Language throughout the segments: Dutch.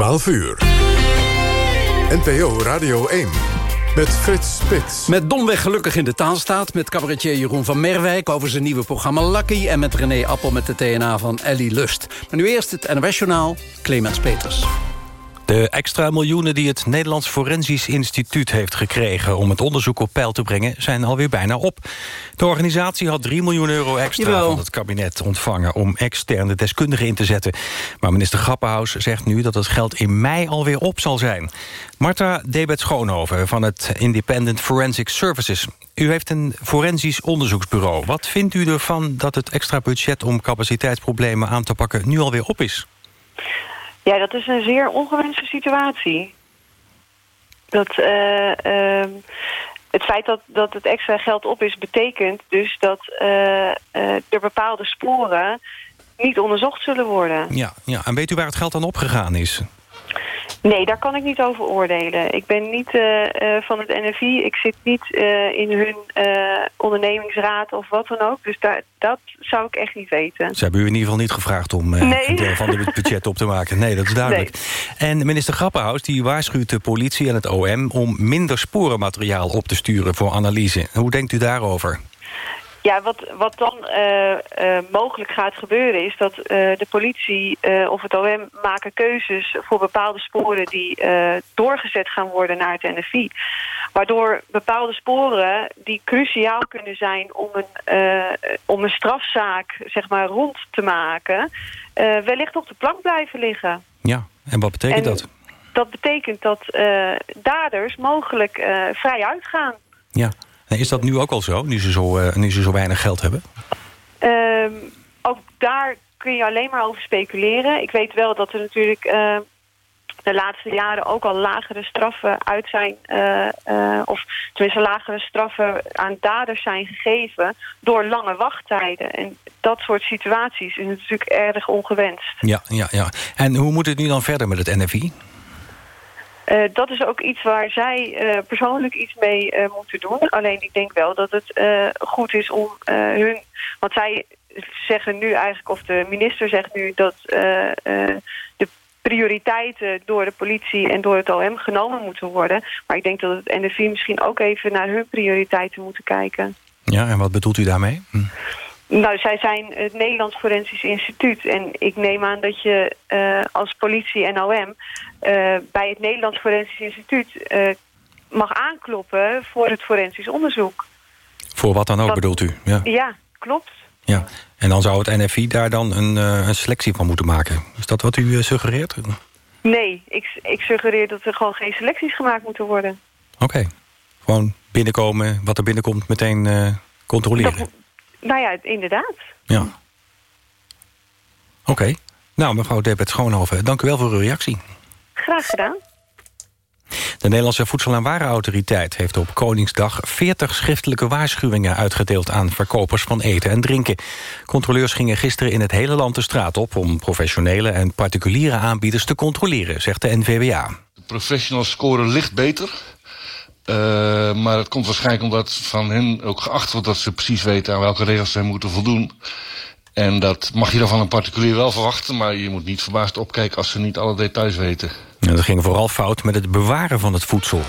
12 uur. NPO Radio 1. Met Frits Spits. Met Domweg gelukkig in de taalstaat. Met cabaretier Jeroen van Merwijk over zijn nieuwe programma Lucky. En met René Appel met de TNA van Ellie Lust. Maar nu eerst het NOS-journaal. Clemens Peters. De extra miljoenen die het Nederlands Forensisch Instituut heeft gekregen... om het onderzoek op peil te brengen, zijn alweer bijna op. De organisatie had 3 miljoen euro extra van het kabinet ontvangen... om externe deskundigen in te zetten. Maar minister Grappenhaus zegt nu dat het geld in mei alweer op zal zijn. Marta Debet Schoonhoven van het Independent Forensic Services. U heeft een forensisch onderzoeksbureau. Wat vindt u ervan dat het extra budget om capaciteitsproblemen aan te pakken... nu alweer op is? Ja, dat is een zeer ongewenste situatie. Dat, uh, uh, het feit dat, dat het extra geld op is, betekent dus dat uh, er bepaalde sporen niet onderzocht zullen worden. Ja, ja, en weet u waar het geld dan opgegaan is? Nee, daar kan ik niet over oordelen. Ik ben niet uh, uh, van het NFI. Ik zit niet uh, in hun ondernemingsraad of wat dan ook. Dus daar, dat zou ik echt niet weten. Ze hebben u in ieder geval niet gevraagd om nee. een deel van het budget op te maken. Nee, dat is duidelijk. Nee. En minister Grappenhaus die waarschuwt de politie en het OM... om minder sporenmateriaal op te sturen voor analyse. Hoe denkt u daarover? Ja, wat, wat dan uh, uh, mogelijk gaat gebeuren is dat uh, de politie of het OM maken keuzes voor bepaalde sporen die doorgezet gaan worden naar het NFI. Waardoor bepaalde sporen die cruciaal kunnen zijn om een, om een strafzaak zeg maar, rond te maken, wellicht op de plank blijven liggen. Ja, en wat betekent en dat? Dat betekent dat daders mogelijk vrij uitgaan. Ja. Is dat nu ook al zo, nu ze zo, uh, nu ze zo weinig geld hebben? Um, ook daar kun je alleen maar over speculeren. Ik weet wel dat er natuurlijk uh, de laatste jaren ook al lagere straffen uit zijn... Uh, of tenminste lagere straffen aan daders zijn gegeven... door lange wachttijden. En dat soort situaties is natuurlijk erg ongewenst. Ja, ja, ja. En hoe moet het nu dan verder met het NFI? Uh, dat is ook iets waar zij uh, persoonlijk iets mee uh, moeten doen. Alleen ik denk wel dat het goed is om hun... Want zij zeggen nu eigenlijk, of de minister zegt nu... dat de prioriteiten door de politie en door het OM genomen moeten worden. Maar ik denk dat het NFI misschien ook even naar hun prioriteiten moeten kijken. Ja, en wat bedoelt u daarmee? Hm. Nou, zij zijn het Nederlands Forensisch Instituut. En ik neem aan dat je uh, als politie en OM... Uh, bij het Nederlands Forensisch Instituut uh, mag aankloppen voor het forensisch onderzoek. Voor wat dan ook, dat, bedoelt u? Ja, ja klopt. Ja. En dan zou het NFI daar dan een, een selectie van moeten maken. Is dat wat u suggereert? Nee, ik, ik suggereer dat er gewoon geen selecties gemaakt moeten worden. Oké. Okay. Gewoon binnenkomen, wat er binnenkomt, meteen controleren. Dat, nou ja, inderdaad. Ja. Oké. Okay. Nou, mevrouw Debet Schoonhoven, dank u wel voor uw reactie. Graag gedaan. De Nederlandse Voedsel- en Warenautoriteit heeft op Koningsdag 40 schriftelijke waarschuwingen uitgedeeld aan verkopers van eten en drinken. Controleurs gingen gisteren in het hele land de straat op om professionele en particuliere aanbieders te controleren, zegt de NVWA. De professionals scoren licht beter. Uh, maar het komt waarschijnlijk omdat van hen ook geacht wordt dat ze precies weten aan welke regels zij moeten voldoen. En dat mag je dan van een particulier wel verwachten, maar je moet niet verbaasd opkijken als ze niet alle details weten. En dat ging vooral fout met het bewaren van het voedsel.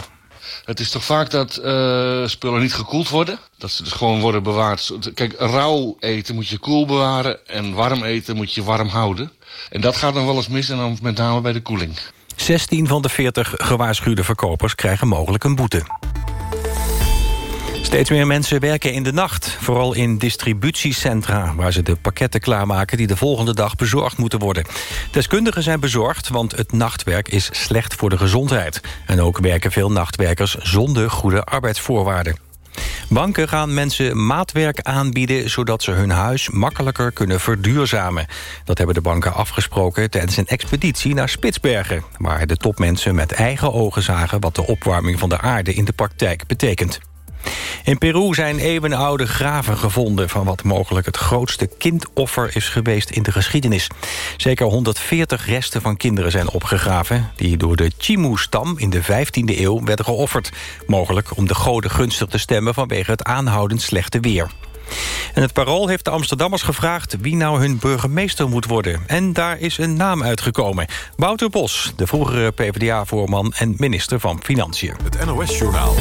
Het is toch vaak dat uh, spullen niet gekoeld worden? Dat ze dus gewoon worden bewaard. Kijk, rauw eten moet je koel bewaren en warm eten moet je warm houden. En dat gaat dan wel eens mis en dan met name bij de koeling. 16 van de 40 gewaarschuwde verkopers krijgen mogelijk een boete. Steeds meer mensen werken in de nacht. Vooral in distributiecentra, waar ze de pakketten klaarmaken... die de volgende dag bezorgd moeten worden. Deskundigen zijn bezorgd, want het nachtwerk is slecht voor de gezondheid. En ook werken veel nachtwerkers zonder goede arbeidsvoorwaarden. Banken gaan mensen maatwerk aanbieden... zodat ze hun huis makkelijker kunnen verduurzamen. Dat hebben de banken afgesproken tijdens een expeditie naar Spitsbergen... waar de topmensen met eigen ogen zagen... wat de opwarming van de aarde in de praktijk betekent. In Peru zijn eeuwenoude graven gevonden... van wat mogelijk het grootste kindoffer is geweest in de geschiedenis. Zeker 140 resten van kinderen zijn opgegraven... die door de Chimu-stam in de 15e eeuw werden geofferd. Mogelijk om de goden gunstig te stemmen vanwege het aanhoudend slechte weer. En het Parool heeft de Amsterdammers gevraagd... wie nou hun burgemeester moet worden. En daar is een naam uitgekomen. Wouter Bos, de vroegere PvdA-voorman... en minister van Financiën. Het NOS-journaal.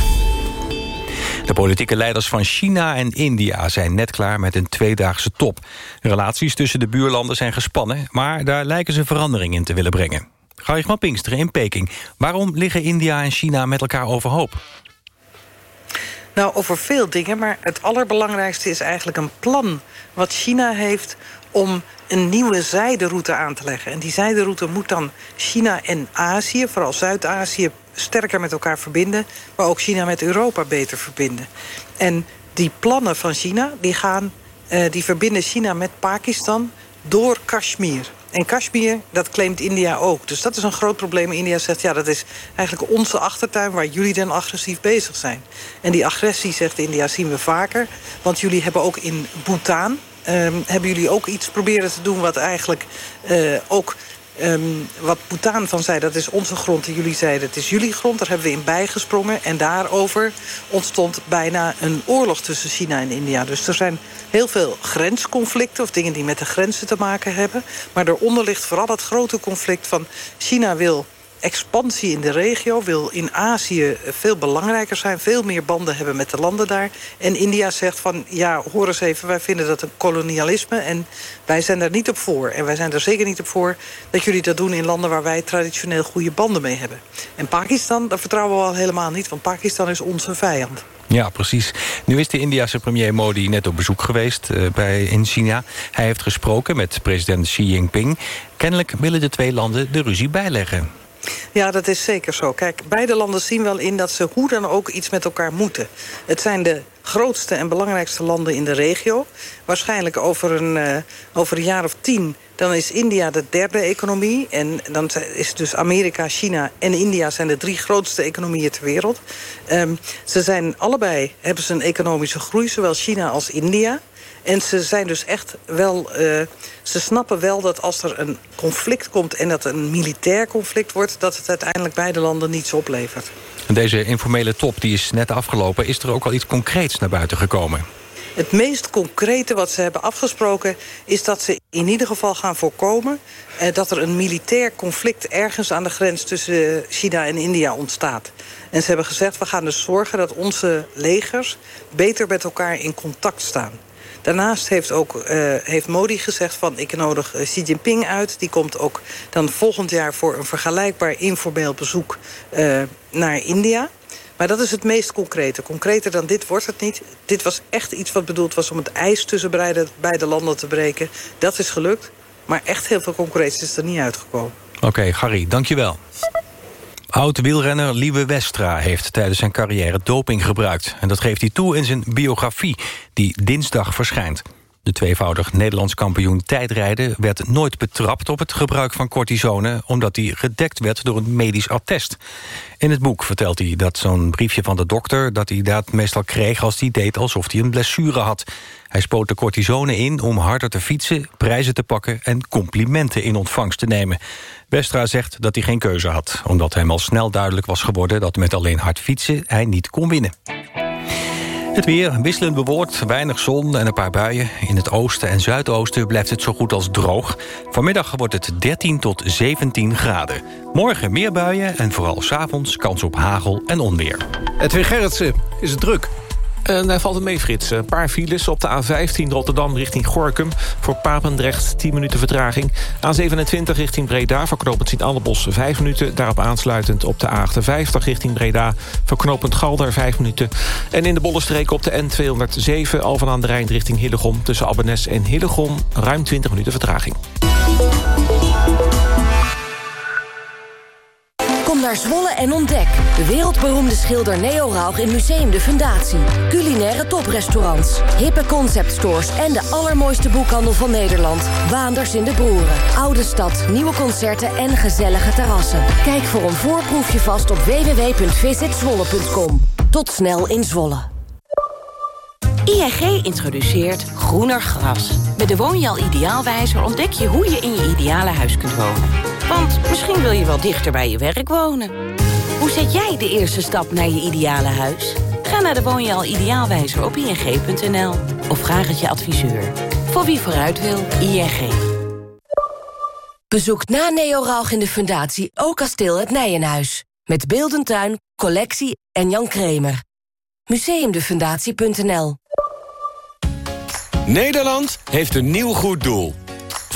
De politieke leiders van China en India zijn net klaar met een tweedaagse top. Relaties tussen de buurlanden zijn gespannen... maar daar lijken ze verandering in te willen brengen. Van Pinksteren in Peking. Waarom liggen India en China met elkaar overhoop? Nou, over veel dingen, maar het allerbelangrijkste is eigenlijk een plan... wat China heeft om een nieuwe zijderoute aan te leggen. En die zijderoute moet dan China en Azië, vooral Zuid-Azië... sterker met elkaar verbinden, maar ook China met Europa beter verbinden. En die plannen van China, die, gaan, uh, die verbinden China met Pakistan door Kashmir. En Kashmir, dat claimt India ook. Dus dat is een groot probleem. India zegt, ja, dat is eigenlijk onze achtertuin... waar jullie dan agressief bezig zijn. En die agressie, zegt India, zien we vaker. Want jullie hebben ook in Bhutan... Um, hebben jullie ook iets proberen te doen wat eigenlijk uh, ook Um, wat Bhutan van zei, dat is onze grond. En jullie zeiden, het is jullie grond. Daar hebben we in bijgesprongen. En daarover ontstond bijna een oorlog tussen China en India. Dus er zijn heel veel grensconflicten... of dingen die met de grenzen te maken hebben. Maar daaronder ligt vooral het grote conflict van... China wil expansie in de regio, wil in Azië veel belangrijker zijn... veel meer banden hebben met de landen daar. En India zegt van, ja, hoor eens even, wij vinden dat een kolonialisme... en wij zijn daar niet op voor. En wij zijn er zeker niet op voor dat jullie dat doen in landen... waar wij traditioneel goede banden mee hebben. En Pakistan, daar vertrouwen we al helemaal niet... want Pakistan is onze vijand. Ja, precies. Nu is de Indiase premier Modi net op bezoek geweest uh, bij, in China. Hij heeft gesproken met president Xi Jinping. Kennelijk willen de twee landen de ruzie bijleggen. Ja, dat is zeker zo. Kijk, beide landen zien wel in dat ze hoe dan ook iets met elkaar moeten. Het zijn de grootste en belangrijkste landen in de regio. Waarschijnlijk over een, uh, over een jaar of tien... dan is India de derde economie. En dan is dus Amerika, China en India... zijn de drie grootste economieën ter wereld. Um, ze zijn allebei, hebben ze een economische groei... zowel China als India. En ze zijn dus echt wel... Uh, ze snappen wel dat als er een conflict komt... en dat een militair conflict wordt... dat het uiteindelijk beide landen niets oplevert. En deze informele top die is net afgelopen. Is er ook al iets concreets naar buiten gekomen? Het meest concrete wat ze hebben afgesproken... is dat ze in ieder geval gaan voorkomen... Eh, dat er een militair conflict ergens aan de grens... tussen China en India ontstaat. En ze hebben gezegd, we gaan dus zorgen dat onze legers... beter met elkaar in contact staan. Daarnaast heeft, ook, uh, heeft Modi gezegd van ik nodig uh, Xi Jinping uit. Die komt ook dan volgend jaar voor een vergelijkbaar informeel bezoek uh, naar India. Maar dat is het meest concrete. Concreter dan dit wordt het niet. Dit was echt iets wat bedoeld was om het ijs tussen beide, landen te breken. Dat is gelukt. Maar echt heel veel concreets is er niet uitgekomen. Oké, okay, dankjewel. Oud-wielrenner Lieve Westra heeft tijdens zijn carrière doping gebruikt. En dat geeft hij toe in zijn biografie, die dinsdag verschijnt. De tweevoudig Nederlands kampioen tijdrijden werd nooit betrapt op het gebruik van cortisone... omdat hij gedekt werd door een medisch attest. In het boek vertelt hij dat zo'n briefje van de dokter... dat hij dat meestal kreeg als hij deed alsof hij een blessure had. Hij spoot de cortisone in om harder te fietsen, prijzen te pakken... en complimenten in ontvangst te nemen. Westra zegt dat hij geen keuze had... omdat hem al snel duidelijk was geworden dat met alleen hard fietsen... hij niet kon winnen. Het weer wisselend bewolkt, weinig zon en een paar buien. In het oosten en zuidoosten blijft het zo goed als droog. Vanmiddag wordt het 13 tot 17 graden. Morgen meer buien en vooral s'avonds kans op hagel en onweer. Edwin Gerritsen, is het druk? En hij valt een mee, Frits. Een paar files op de A15 Rotterdam richting Gorkum. Voor Papendrecht 10 minuten vertraging. A27 richting Breda voor knooppunt Sint-Annebos 5 minuten. Daarop aansluitend op de A58 richting Breda... voor knooppunt Galder 5 minuten. En in de Bollenstreek op de N207 Alphen aan de Rijn richting Hillegom... tussen Abbenes en Hillegom ruim 20 minuten vertraging. Kom naar Zwolle en ontdek. De wereldberoemde schilder Neo Rauch in Museum de Fundatie. Culinaire toprestaurants, hippe conceptstores... en de allermooiste boekhandel van Nederland. Waanders in de Broeren. Oude stad, nieuwe concerten en gezellige terrassen. Kijk voor een voorproefje vast op www.visitzwolle.com. Tot snel in Zwolle. ING introduceert groener gras. Met de Woonjaal Ideaalwijzer ontdek je hoe je in je ideale huis kunt wonen. Want misschien wil je wel dichter bij je werk wonen. Hoe zet jij de eerste stap naar je ideale huis? Ga naar de Woonjaal Ideaalwijzer op ing.nl. Of vraag het je adviseur. Voor wie vooruit wil, ING. Bezoek na Neo Rauch in de Fundatie ook kasteel het Nijenhuis. Met Beeldentuin, collectie en Jan Kremer. Museumdefundatie.nl Nederland heeft een nieuw goed doel.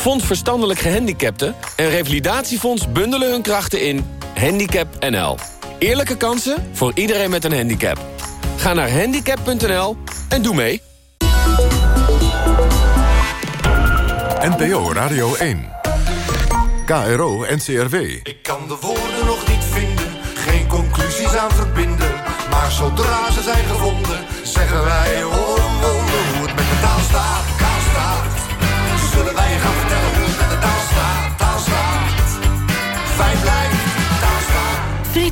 Fonds Verstandelijk Gehandicapten en Revalidatiefonds bundelen hun krachten in Handicap NL. Eerlijke kansen voor iedereen met een handicap. Ga naar handicap.nl en doe mee. NPO Radio 1. KRO NCRW. Ik kan de woorden nog niet vinden, geen conclusies aan verbinden. Maar zodra ze zijn gevonden, zeggen wij hoor een wonder hoe het met de taal staat. Taal staat.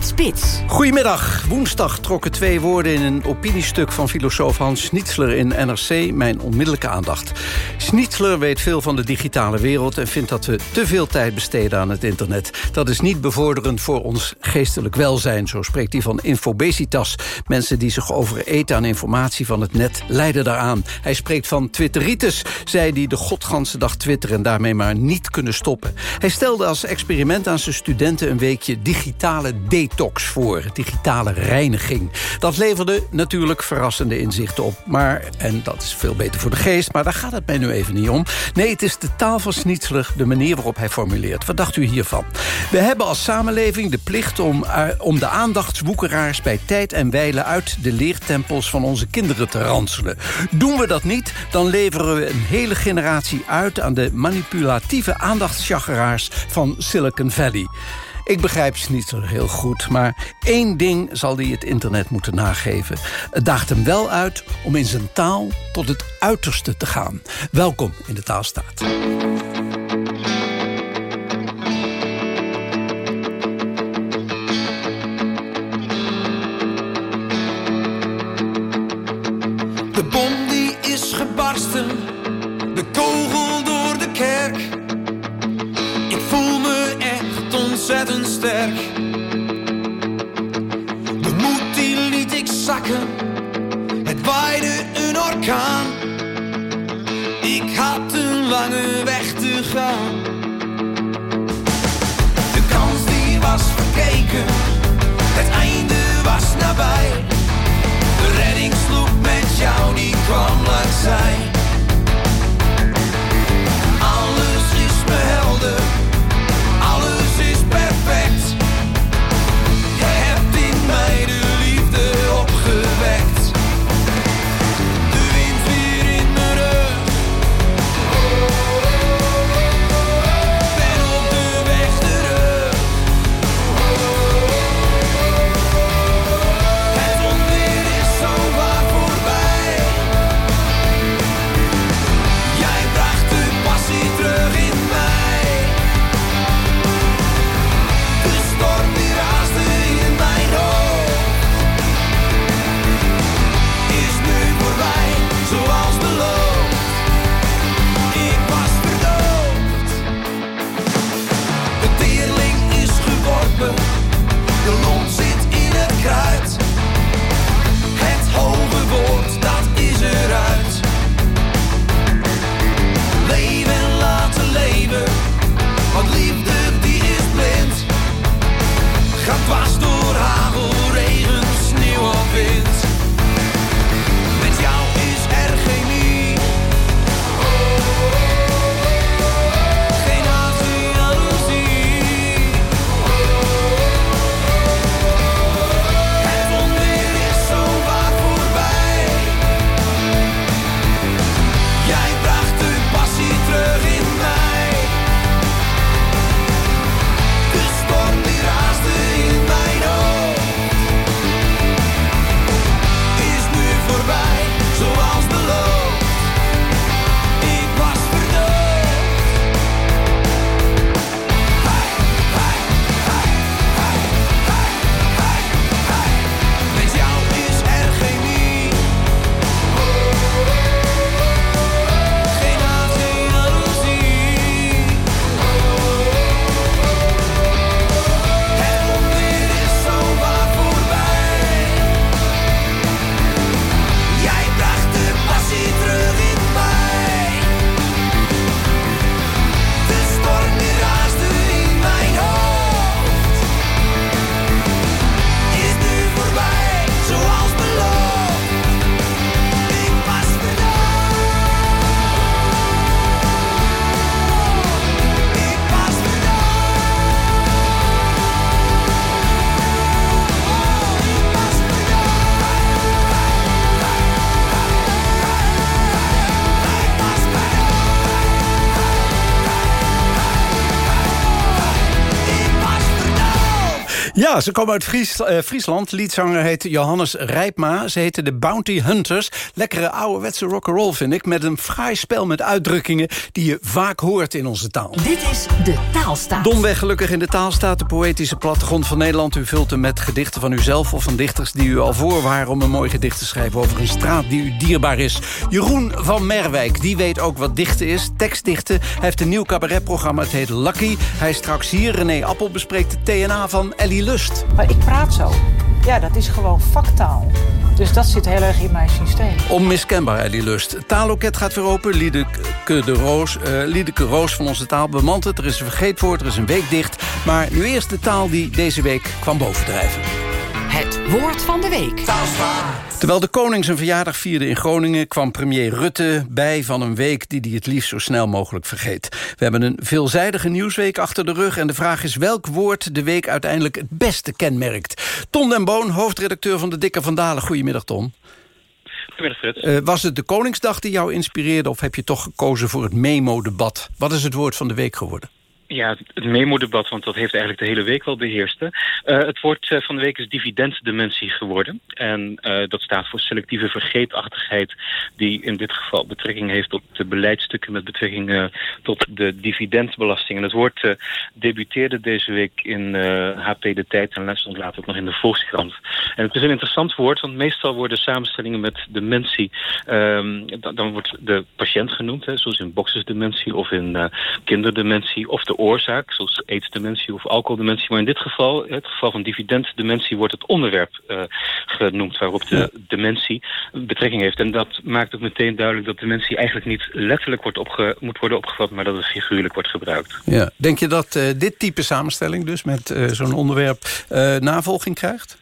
Spits. Goedemiddag. Woensdag trokken twee woorden in een opiniestuk van filosoof Hans Schnitzler in NRC mijn onmiddellijke aandacht. Schnitzler weet veel van de digitale wereld en vindt dat we te veel tijd besteden aan het internet. Dat is niet bevorderend voor ons geestelijk welzijn, zo spreekt hij van infobesitas. Mensen die zich overeten aan informatie van het net leiden daaraan. Hij spreekt van twitteritis, zij die de godganse dag twitteren en daarmee maar niet kunnen stoppen. Hij stelde als experiment aan zijn studenten een weekje digitale detox voor, digitale reiniging. Dat leverde natuurlijk verrassende inzichten op. Maar, en dat is veel beter voor de geest, maar daar gaat het mij nu even niet om. Nee, het is de taal van Schnitzler, de manier waarop hij formuleert. Wat dacht u hiervan? We hebben als samenleving de plicht om, uh, om de aandachtswoekeraars... bij tijd en wijle uit de leertempels van onze kinderen te ranselen. Doen we dat niet, dan leveren we een hele generatie uit... aan de manipulatieve aandachtsjageraars van Silicon Valley. Ik begrijp Schnitzer heel goed, maar één ding zal hij het internet moeten nageven. Het daagt hem wel uit om in zijn taal tot het uiterste te gaan. Welkom in de Taalstaat. De bom die is gebarsten, de kogel ontzettend sterk. De moed die liet ik zakken, het waaide een orkaan. Ik had een lange weg te gaan. De kans die was verkeken, het einde was nabij. De reddingsvloek met jou die kwam langzij. Alles is me helder, Ja, ze komen uit Fries, uh, Friesland. Liedzanger heet Johannes Rijpma. Ze heten de Bounty Hunters. Lekkere ouderwetse rock'n'roll vind ik. Met een fraai spel met uitdrukkingen die je vaak hoort in onze taal. Dit is de Taalstaat. Domweg gelukkig in de taalstaat. De poëtische plattegrond van Nederland. U vult hem met gedichten van uzelf of van dichters die u al voor waren... om een mooi gedicht te schrijven over een straat die u dierbaar is. Jeroen van Merwijk, die weet ook wat dichten is. Tekstdichten. Hij heeft een nieuw cabaretprogramma. Het heet Lucky. Hij is straks hier. René Appel bespreekt de TNA van Ellie Lust. Maar ik praat zo. Ja, dat is gewoon vaktaal. Dus dat zit heel erg in mijn systeem. Onmiskenbaar, Ellie Lust. Taaloket gaat weer open. Liedeke, de Roos, uh, Liedeke Roos van onze taal bemant het. Er is een vergeetwoord, er is een week dicht. Maar nu eerst de taal die deze week kwam bovendrijven. Het woord van de week. Terwijl de koning zijn verjaardag vierde in Groningen... kwam premier Rutte bij van een week die hij het liefst zo snel mogelijk vergeet. We hebben een veelzijdige nieuwsweek achter de rug... en de vraag is welk woord de week uiteindelijk het beste kenmerkt. Ton den Boon, hoofdredacteur van de Dikke Vandalen. Goedemiddag, Ton. Goedemiddag, Fred. Uh, was het de Koningsdag die jou inspireerde... of heb je toch gekozen voor het memo-debat? Wat is het woord van de week geworden? Ja, het memo-debat, want dat heeft eigenlijk de hele week wel beheerst. Uh, het woord uh, van de week is dividenddementie geworden. En uh, dat staat voor selectieve vergeetachtigheid... die in dit geval betrekking heeft op de beleidstukken... met betrekking tot de dividendbelasting. En het woord debuteerde deze week in HP De Tijd... en stond later ook nog in de Volkskrant. En het is een interessant woord, want meestal worden samenstellingen met dementie... Um, dan, dan, wordt de patiënt genoemd, hè, zoals in boxersdementie of in kinderdementie... of de oorzaak, zoals aidsdementie of alcoholdementie. Maar in dit geval, het geval van dividenddementie, wordt het onderwerp uh, genoemd waarop de dementie betrekking heeft. En dat maakt ook meteen duidelijk dat dementie eigenlijk niet letterlijk wordt opge moet worden opgevat, maar dat het figuurlijk wordt gebruikt. Ja. Denk je dat uh, dit type samenstelling dus met uh, zo'n onderwerp navolging krijgt?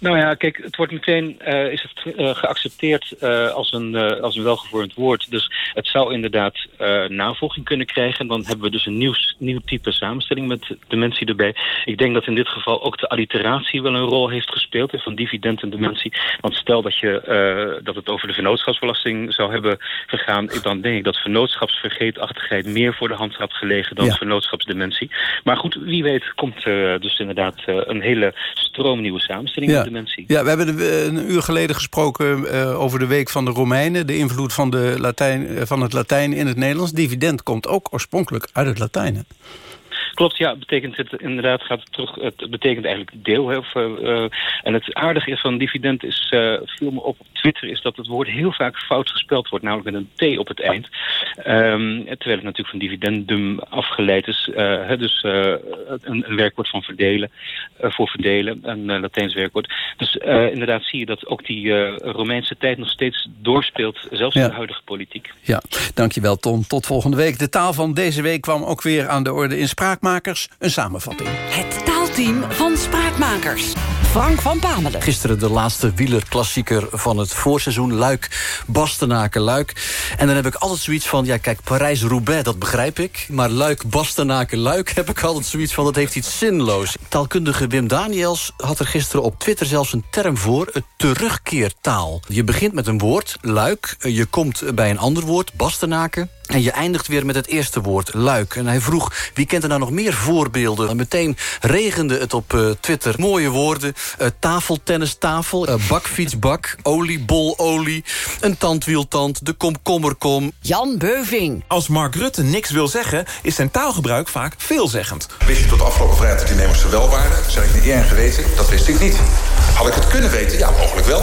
Nou ja, kijk, het wordt meteen uh, is het, uh, geaccepteerd uh, als, een, als een welgevormd woord. Dus het zou inderdaad navolging kunnen krijgen. Dan hebben we dus een nieuw, nieuw type samenstelling met dementie erbij. Ik denk dat in dit geval ook de alliteratie wel een rol heeft gespeeld van dividend en dementie. Want stel dat, je, dat het over de vennootschapsbelasting zou hebben gegaan, dan denk ik dat vennootschapsvergeetachtigheid meer voor de hand had gelegen dan ja. vennootschapsdementie. Maar goed, wie weet komt dus inderdaad een hele stroomnieuwe samenstelling. Ja. Dementie. ja, we hebben een uur geleden gesproken uh, over de week van de Romeinen. De invloed van, de Latijn, van het Latijn in het Nederlands. Dividend komt ook oorspronkelijk uit het Latijn. Hè? Klopt, ja, betekent het inderdaad gaat het terug. Het betekent eigenlijk deel. Hè, of, uh, en het aardige is van dividend is, uh, viel me op op Twitter, is dat het woord heel vaak fout gespeld wordt, namelijk met een T op het eind. Um, terwijl het natuurlijk van dividendum afgeleid is. Uh, dus een, een, werkwoord van verdelen, voor verdelen, een Latijns werkwoord. Dus inderdaad zie je dat ook die Romeinse tijd nog steeds doorspeelt, zelfs ja. in de huidige politiek. Ja, dankjewel Tom. Tot volgende week. De taal van deze week kwam ook weer aan de orde in Spraakmakers. Een samenvatting. Het taalteam van Spraakmakers. Frank van Pamelen. Gisteren de laatste wielerklassieker van het voorseizoen. Luik, Bastenaken, Luik. En dan heb ik altijd zoiets van... ja, kijk, Parijs-Roubaix, dat begrijp ik. Maar Luik, Bastenaken, Luik heb ik altijd zoiets van... dat heeft iets zinloos. Taalkundige Wim Daniels had er gisteren op Twitter zelfs een term voor... het terugkeertaal. Je begint met een woord, Luik. Je komt bij een ander woord, Bastenaken. En je eindigt weer met het eerste woord, luik. En hij vroeg, wie kent er nou nog meer voorbeelden? En meteen regende het op uh, Twitter. Mooie woorden. Uh, tafeltennistafel, uh, bakfietsbak, oliebol, olie... een tandwieltand, de komkommerkom. Jan Beuving. Als Mark Rutte niks wil zeggen, is zijn taalgebruik vaak veelzeggend. Wist je tot afgelopen vrijdag dat die nemers er wel waren? Zeg ik niet eer geweten, dat wist ik niet. Had ik het kunnen weten? Ja, mogelijk wel.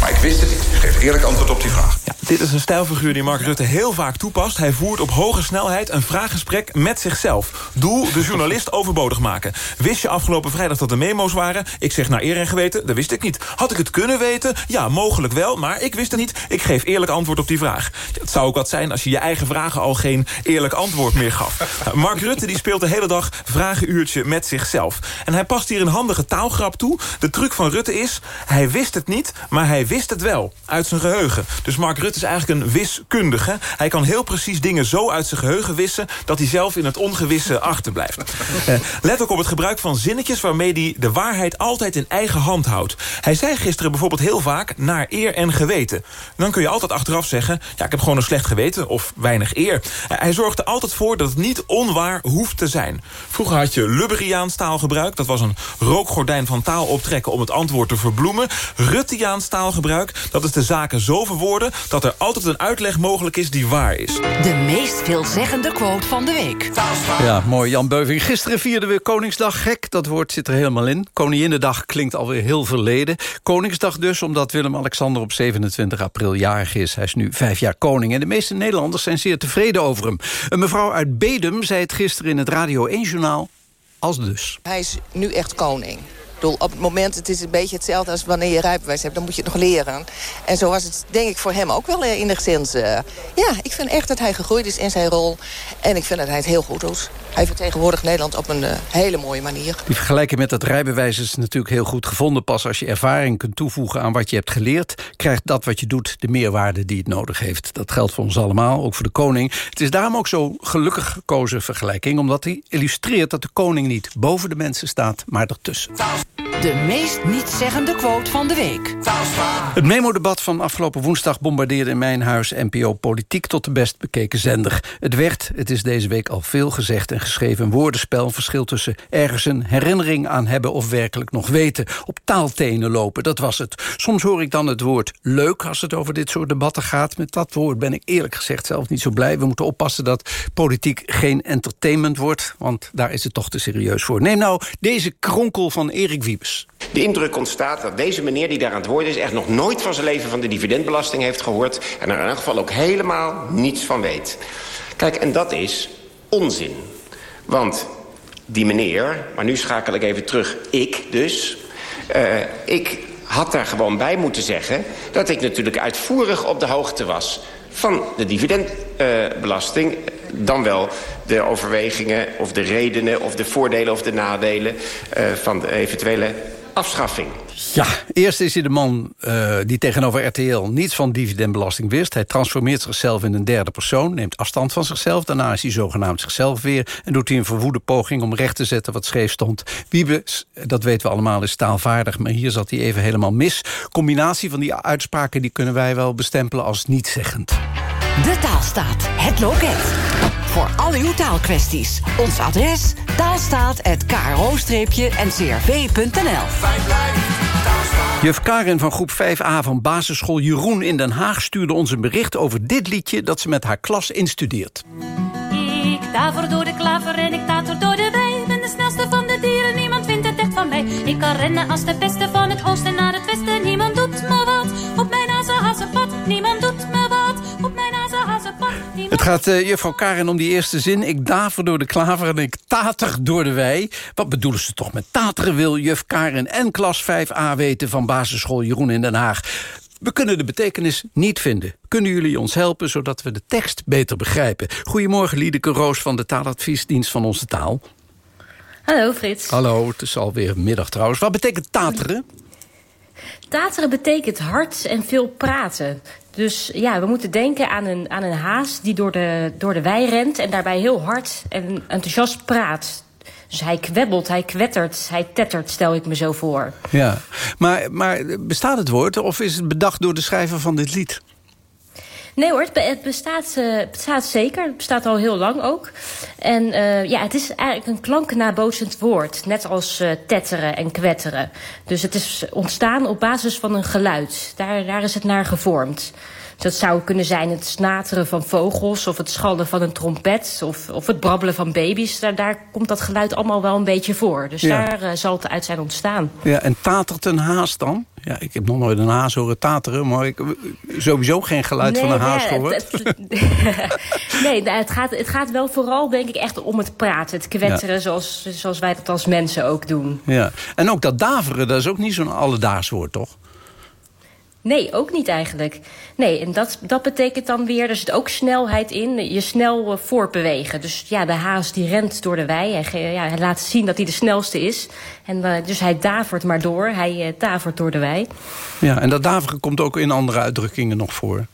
Maar ik wist het niet. Ik geef eerlijk antwoord op die vraag. Ja, dit is een stijlfiguur die Mark Rutte heel vaak toepast. Hij voert op hoge snelheid een vraaggesprek met zichzelf. Doel de journalist overbodig maken. Wist je afgelopen vrijdag dat er memo's waren? Ik zeg naar eer en geweten, dat wist ik niet. Had ik het kunnen weten? Ja, mogelijk wel, maar ik wist het niet. Ik geef eerlijk antwoord op die vraag. Het zou ook wat zijn als je je eigen vragen al geen eerlijk antwoord meer gaf. Mark Rutte die speelt de hele dag vragenuurtje met zichzelf. En hij past hier een handige taalgrap toe. De truc van Rutte is, hij wist het niet, maar hij wist het wel. Uit zijn geheugen. Dus Mark Rutte is eigenlijk een wiskundige. Hij kan heel precies dingen zo uit zijn geheugen wissen... dat hij zelf in het ongewisse achterblijft. Uh, let ook op het gebruik van zinnetjes... waarmee hij de waarheid altijd in eigen hand houdt. Hij zei gisteren bijvoorbeeld heel vaak... naar eer en geweten. Dan kun je altijd achteraf zeggen... ja, ik heb gewoon een slecht geweten of weinig eer. Uh, hij zorgt er altijd voor dat het niet onwaar hoeft te zijn. Vroeger had je Lubberiaans taalgebruik. Dat was een rookgordijn van taal optrekken om het antwoord te verbloemen. Ruttiaans taalgebruik. Dat is de zaken zo verwoorden dat er altijd een uitleg mogelijk is die waar is. De meest veelzeggende quote van de week. Ja, mooi Jan Beuving. Gisteren vierden we Koningsdag. Gek, dat woord zit er helemaal in. Koninginnedag klinkt alweer heel verleden. Koningsdag dus, omdat Willem-Alexander op 27 april jarig is. Hij is nu vijf jaar koning. En de meeste Nederlanders zijn zeer tevreden over hem. Een mevrouw uit Bedum zei het gisteren in het Radio 1-journaal als dus. Hij is nu echt koning. Op het moment, het is een beetje hetzelfde als wanneer je rijbewijs hebt. Dan moet je het nog leren. En zo was het denk ik voor hem ook wel enigszins. Uh, ja, ik vind echt dat hij gegroeid is in zijn rol. En ik vind dat hij het heel goed doet. Hij vertegenwoordigt Nederland op een uh, hele mooie manier. Die vergelijking met dat rijbewijs is natuurlijk heel goed gevonden. Pas als je ervaring kunt toevoegen aan wat je hebt geleerd... krijgt dat wat je doet de meerwaarde die het nodig heeft. Dat geldt voor ons allemaal, ook voor de koning. Het is daarom ook zo gelukkig gekozen vergelijking... omdat hij illustreert dat de koning niet boven de mensen staat, maar ertussen. De meest nietszeggende quote van de week. Het memo-debat van afgelopen woensdag bombardeerde in mijn huis NPO Politiek tot de best bekeken zender. Het werd, het is deze week al veel gezegd en geschreven, een woordenspel. Verschil tussen ergens een herinnering aan hebben of werkelijk nog weten. Op taaltenen lopen, dat was het. Soms hoor ik dan het woord leuk als het over dit soort debatten gaat. Met dat woord ben ik eerlijk gezegd zelf niet zo blij. We moeten oppassen dat politiek geen entertainment wordt, want daar is het toch te serieus voor. Neem nou deze kronkel van Erik Wiebes. De indruk ontstaat dat deze meneer die daar aan het woord is... echt nog nooit van zijn leven van de dividendbelasting heeft gehoord... en er in elk geval ook helemaal niets van weet. Kijk, en dat is onzin. Want die meneer, maar nu schakel ik even terug, ik dus... Uh, ik had daar gewoon bij moeten zeggen... dat ik natuurlijk uitvoerig op de hoogte was van de dividendbelasting... Dan wel de overwegingen of de redenen of de voordelen of de nadelen... Uh, van de eventuele afschaffing. Ja, eerst is hij de man uh, die tegenover RTL niets van dividendbelasting wist. Hij transformeert zichzelf in een derde persoon, neemt afstand van zichzelf. Daarna is hij zogenaamd zichzelf weer... en doet hij een verwoede poging om recht te zetten wat scheef stond. Wiebes, dat weten we allemaal, is taalvaardig... maar hier zat hij even helemaal mis. Combinatie van die uitspraken die kunnen wij wel bestempelen als nietzeggend. De Taalstaat, het loket. Voor al uw taalkwesties. Ons adres taalstaat.kro-ncrv.nl Juf Karin van groep 5a van basisschool Jeroen in Den Haag... stuurde ons een bericht over dit liedje dat ze met haar klas instudeert. Ik taver door de klaver en ik tater door de wei. ben de snelste van de dieren, niemand vindt het echt van mij. Ik kan rennen als de beste van het oosten naar het westen. Niemand doet me wat op mijn hazenpad. Niemand doet me Het gaat uh, juffrouw Karin om die eerste zin. Ik daver door de klaver en ik tater door de wei. Wat bedoelen ze toch met tateren wil juf Karin en klas 5a weten... van basisschool Jeroen in Den Haag. We kunnen de betekenis niet vinden. Kunnen jullie ons helpen zodat we de tekst beter begrijpen? Goedemorgen Liedeke Roos van de taaladviesdienst van Onze Taal. Hallo Frits. Hallo, het is alweer middag trouwens. Wat betekent tateren? Tateren betekent hard en veel praten. Dus ja, we moeten denken aan een, aan een haas die door de, door de wei rent... en daarbij heel hard en enthousiast praat. Dus hij kwebbelt, hij kwettert, hij tettert, stel ik me zo voor. Ja, maar, maar bestaat het woord of is het bedacht door de schrijver van dit lied? Nee hoor, het bestaat, uh, het bestaat zeker. Het bestaat al heel lang ook. En uh, ja, het is eigenlijk een klanknabootsend woord. Net als uh, tetteren en kwetteren. Dus het is ontstaan op basis van een geluid. Daar, daar is het naar gevormd. Dat zou kunnen zijn het snateren van vogels... of het schallen van een trompet of, of het brabbelen van baby's. Daar, daar komt dat geluid allemaal wel een beetje voor. Dus ja. daar uh, zal het uit zijn ontstaan. Ja, en tatert een haas dan? Ja, ik heb nog nooit een haas horen tateren... maar ik sowieso geen geluid nee, van een haas gehoord. Het, het, nee, het gaat, het gaat wel vooral denk ik echt om het praten. Het kwetteren ja. zoals, zoals wij dat als mensen ook doen. Ja, en ook dat daveren, dat is ook niet zo'n alledaags woord, toch? Nee, ook niet eigenlijk. Nee, en dat, dat betekent dan weer, er zit ook snelheid in, je snel uh, voortbewegen. Dus ja, de haas die rent door de wei, hij, ja, hij laat zien dat hij de snelste is. En uh, dus hij davert maar door, hij uh, davert door de wei. Ja, en dat daveren komt ook in andere uitdrukkingen nog voor.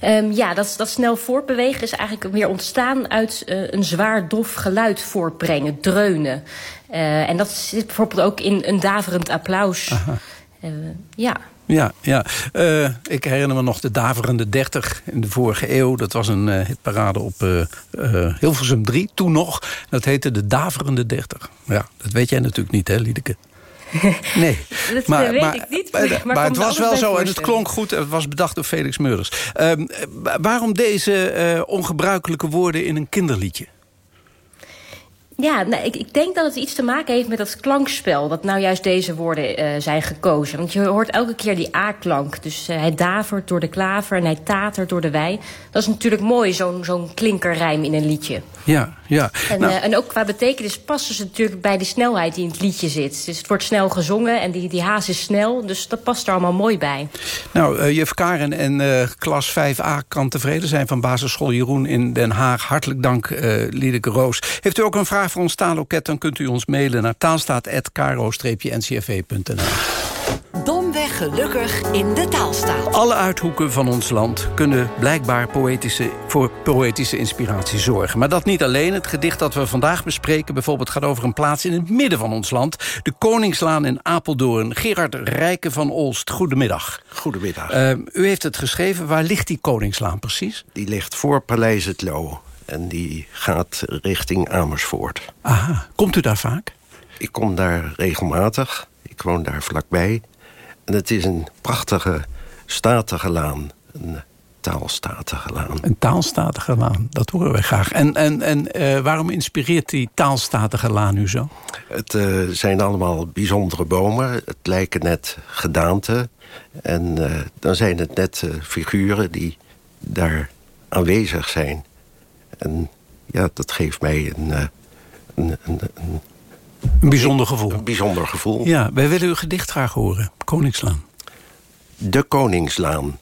Ehm, ja, dat, dat snel voortbewegen is eigenlijk weer ontstaan uit uh, een zwaar dof geluid voortbrengen, dreunen. En dat zit bijvoorbeeld ook in een daverend applaus. Uh, ja. Ja, ja. Uh, ik herinner me nog de Daverende 30 in de vorige eeuw. Dat was een uh, hitparade op Hilversum 3, toen nog. Dat heette de Daverende 30. Ja, dat weet jij natuurlijk niet, hè, Liedeke? Nee, dat maar, weet maar, ik niet. Maar, maar, maar het was wel zo en het klonk goed. Het was bedacht door Felix Meurders. Uh, waarom deze ongebruikelijke woorden in een kinderliedje? Ja, nou, ik, ik, denk dat het iets te maken heeft met dat klankspel. Dat nou juist deze woorden uh, zijn gekozen. Want je hoort elke keer die A-klank. Dus uh, hij davert door de klaver en hij tatert door de wei. Dat is natuurlijk mooi, zo'n zo'n klinkerrijm in een liedje. Ja, ja. En, nou. uh, en ook qua betekenis passen ze natuurlijk bij de snelheid die in het liedje zit. Dus het wordt snel gezongen en die, die haas is snel. Dus dat past er allemaal mooi bij. Nou, juf Karen en klas 5a kan tevreden zijn van basisschool Jeroen in Den Haag. Hartelijk dank, Liedeke Roos. Heeft u ook een vraag voor ons taalloket... dan kunt u ons mailen naar taalstaat.kro-ncrv.nl. Domweg gelukkig in de taalstaat. Alle uithoeken van ons land kunnen blijkbaar poëtische, voor poëtische inspiratie zorgen. Maar dat niet alleen. Het gedicht dat we vandaag bespreken... bijvoorbeeld gaat over een plaats in het midden van ons land. De Koningslaan in Apeldoorn. Gerard Rijken van Olst, goedemiddag. Goedemiddag. Uh, u heeft het geschreven. Waar ligt die Koningslaan precies? Die ligt voor Paleis het Loo. En die gaat richting Amersfoort. Aha. Komt u daar vaak? Ik kom daar regelmatig. Ik woon daar vlakbij. En het is een prachtige, statige laan. Een taalstatige laan. Een taalstatige laan, dat horen wij graag. En, en, en uh, waarom inspireert die taalstatige laan u zo? Het uh, zijn allemaal bijzondere bomen. Het lijken net gedaanten. En uh, dan zijn het net figuren die daar aanwezig zijn. En ja, dat geeft mij een, een, een, een een bijzonder gevoel. Een bijzonder gevoel. Ja, wij willen uw gedicht graag horen. Koningslaan. De Koningslaan.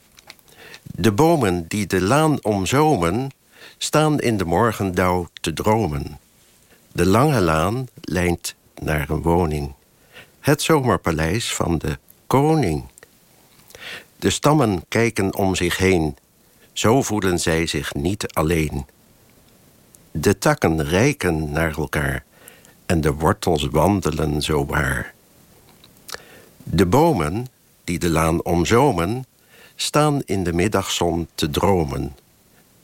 De bomen die de laan omzomen... staan in de morgendauw te dromen. De lange laan lijnt naar een woning. Het zomerpaleis van de koning. De stammen kijken om zich heen. Zo voelen zij zich niet alleen. De takken reiken naar elkaar en de wortels wandelen zo waar. De bomen, die de laan omzomen, staan in de middagzon te dromen,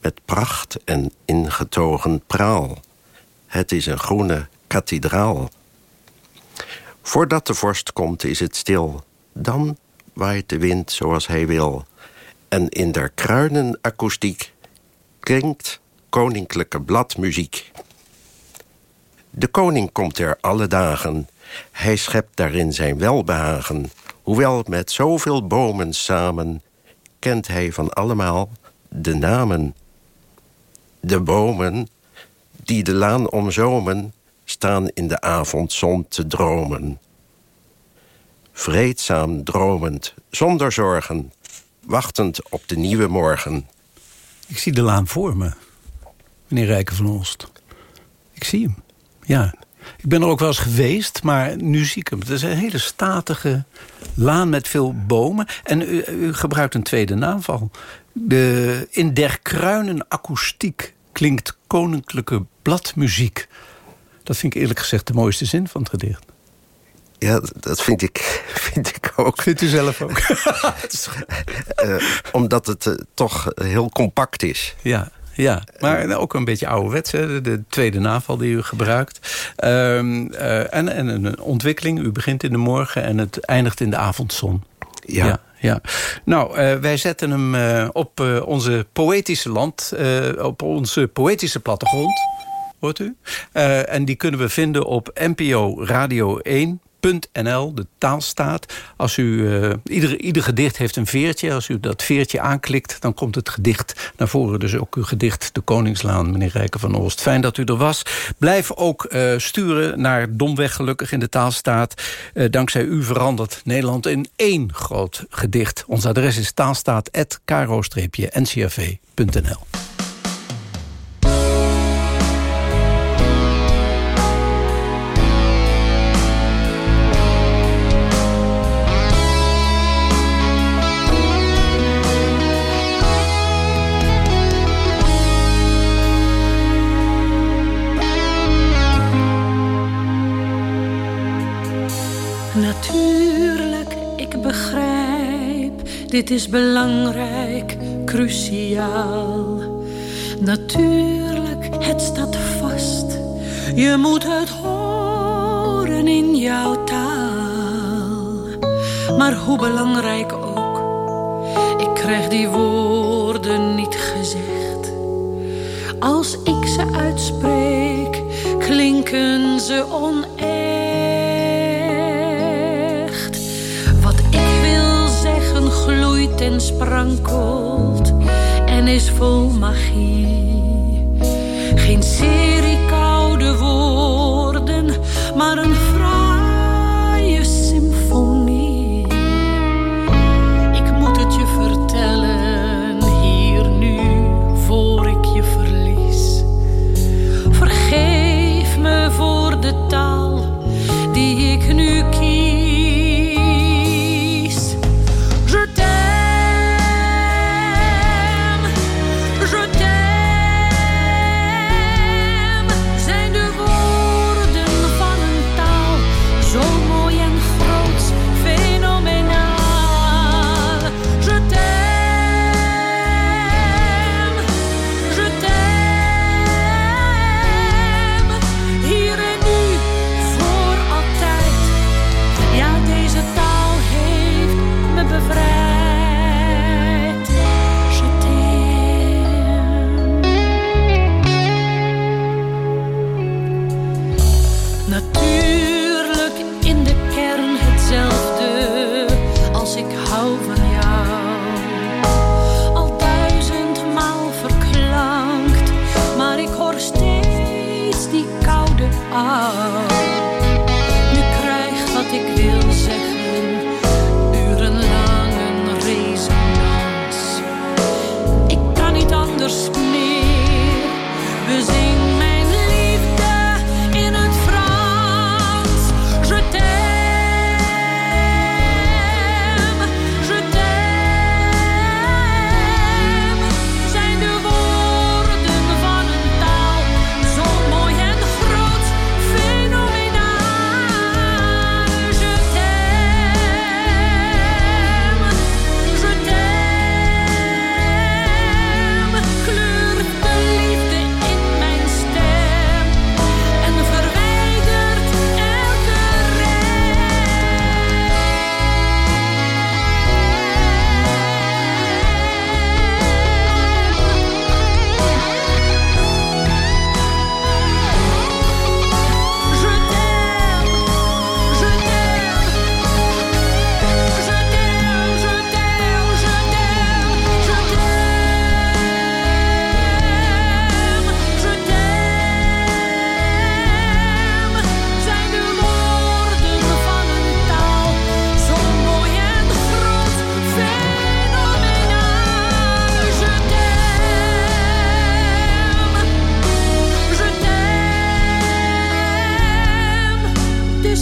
met pracht en ingetogen praal. Het is een groene kathedraal. Voordat de vorst komt is het stil, dan waait de wind zoals hij wil. En in der kruinen akoestiek klinkt koninklijke bladmuziek. De koning komt er alle dagen. Hij schept daarin zijn welbehagen. Hoewel met zoveel bomen samen... kent hij van allemaal de namen. De bomen die de laan omzomen... staan in de avondzon te dromen. Vreedzaam dromend, zonder zorgen... wachtend op de nieuwe morgen. Ik zie de laan voor me, meneer Rijken van Olst. Ik zie hem. Ja, ik ben er ook wel eens geweest, maar nu zie ik hem. Het is een hele statige laan met veel bomen. En u, u gebruikt een tweede naamval. De, in der kruinen akoestiek klinkt koninklijke bladmuziek. Dat vind ik eerlijk gezegd de mooiste zin van het gedicht. Ja, dat vind ik, vind ik ook. Vindt u zelf ook? uh, omdat het uh, toch heel compact is. Ja. Ja, maar ook een beetje ouderwets, hè? de tweede naval die u gebruikt. Um, uh, en, en een ontwikkeling, u begint in de morgen en het eindigt in de avondzon. Ja. ja. Ja, nou, uh, wij zetten hem uh, op uh, onze poëtische land, op onze poëtische plattegrond, hoort u? en die kunnen we vinden op NPO Radio 1 .nl, de taalstaat. Als u, uh, ieder, ieder gedicht heeft een veertje. Als u dat veertje aanklikt, dan komt het gedicht naar voren. Dus ook uw gedicht De Koningslaan, meneer Rijken van Oost. Fijn dat u er was. Blijf ook uh, sturen naar Domweg gelukkig in de taalstaat. Uh, dankzij u verandert Nederland in één groot gedicht. Ons adres is taalstaat.kro-ncrv.nl. dit is belangrijk, cruciaal. Natuurlijk, het staat vast, je moet het horen in jouw taal. Maar hoe belangrijk ook, ik krijg die woorden niet gezegd. Als ik ze uitspreek, klinken ze onecht. Sprankelt en is vol magie.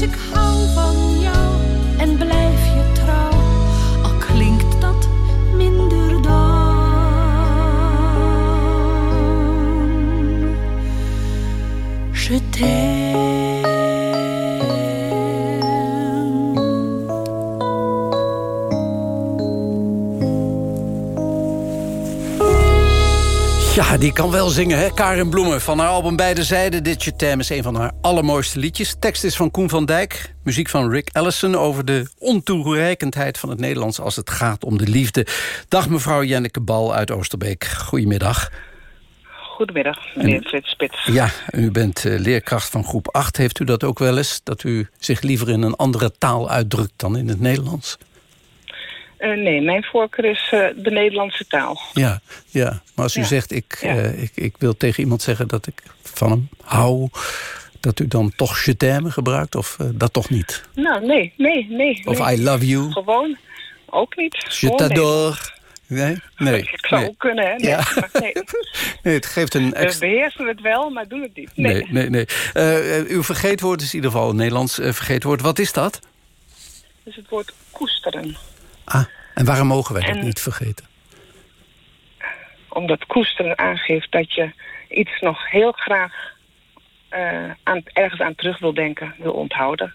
Dus Ja, die kan wel zingen, hè? Karin Bloemen van haar album Beide Zijden. Dit Je Thème is een van haar allermooiste liedjes. Tekst is van Koen van Dijk. Muziek van Rick Ellison over de ontoereikendheid van het Nederlands... als het gaat om de liefde. Dag mevrouw Jenneke Bal uit Oosterbeek. Goedemiddag. Goedemiddag, meneer Frits Spits. Ja, u bent eh, leerkracht van groep 8. Heeft u dat ook wel eens? Dat u zich liever in een andere taal uitdrukt dan in het Nederlands? Eh, nee, mijn voorkeur is eh, de Nederlandse taal. Ja, ja. maar als u Ja. zegt, ik, Ja. eh, ik, ik wil tegen iemand zeggen dat ik van hem hou... dat u dan toch je termen gebruikt of dat toch niet? Nou, nee, nee, nee. Of nee. I love you. Gewoon, ook niet. Je t'adore. Nee? Nee. Ik zou nee. ook kunnen, hè? Nee, Ja. nee. Nee, het geeft een We extra... beheersen het wel, maar doen het niet. Nee. Nee, nee, uw vergeetwoord is in ieder geval een Nederlands vergeetwoord. Wat is dat? Dus het woord koesteren. Ah, en waarom mogen wij dat niet vergeten? Omdat koesteren aangeeft dat je iets nog heel graag eh, aan, ergens aan terug wil denken, wil onthouden.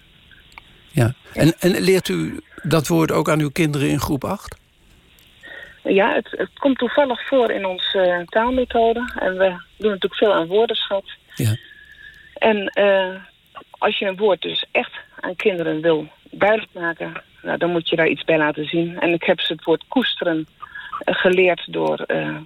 Ja. En, en leert u dat woord ook aan uw kinderen in groep 8? Ja, het, het komt toevallig voor in onze eh, taalmethode. En we doen natuurlijk veel aan woordenschat. Ja. En eh, als je een woord dus echt aan kinderen wil duidelijk maken... Nou, dan moet je daar iets bij laten zien. En ik heb ze het woord koesteren eh, geleerd door eh,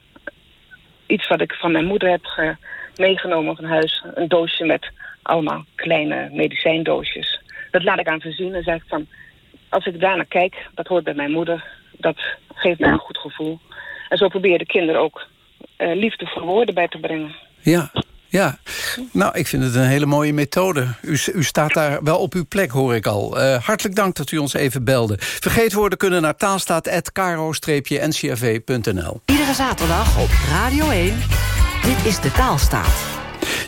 iets wat ik van mijn moeder heb ge- meegenomen van huis. Een doosje met allemaal kleine medicijndoosjes. Dat laat ik aan ze zien en zeg ik van... als ik daarnaar kijk, dat hoort bij mijn moeder... dat geeft mij een goed gevoel. En zo probeer de kinderen ook eh, liefde voor woorden bij te brengen. Ja, ja. Nou, ik vind het een hele mooie methode. U, u staat daar wel op uw plek, hoor ik al. Eh, hartelijk dank dat u ons even belde. Vergeetwoorden kunnen naar taalstaat.karo-ncrv.nl. Iedere zaterdag op Radio 1. Dit is de Taalstaat.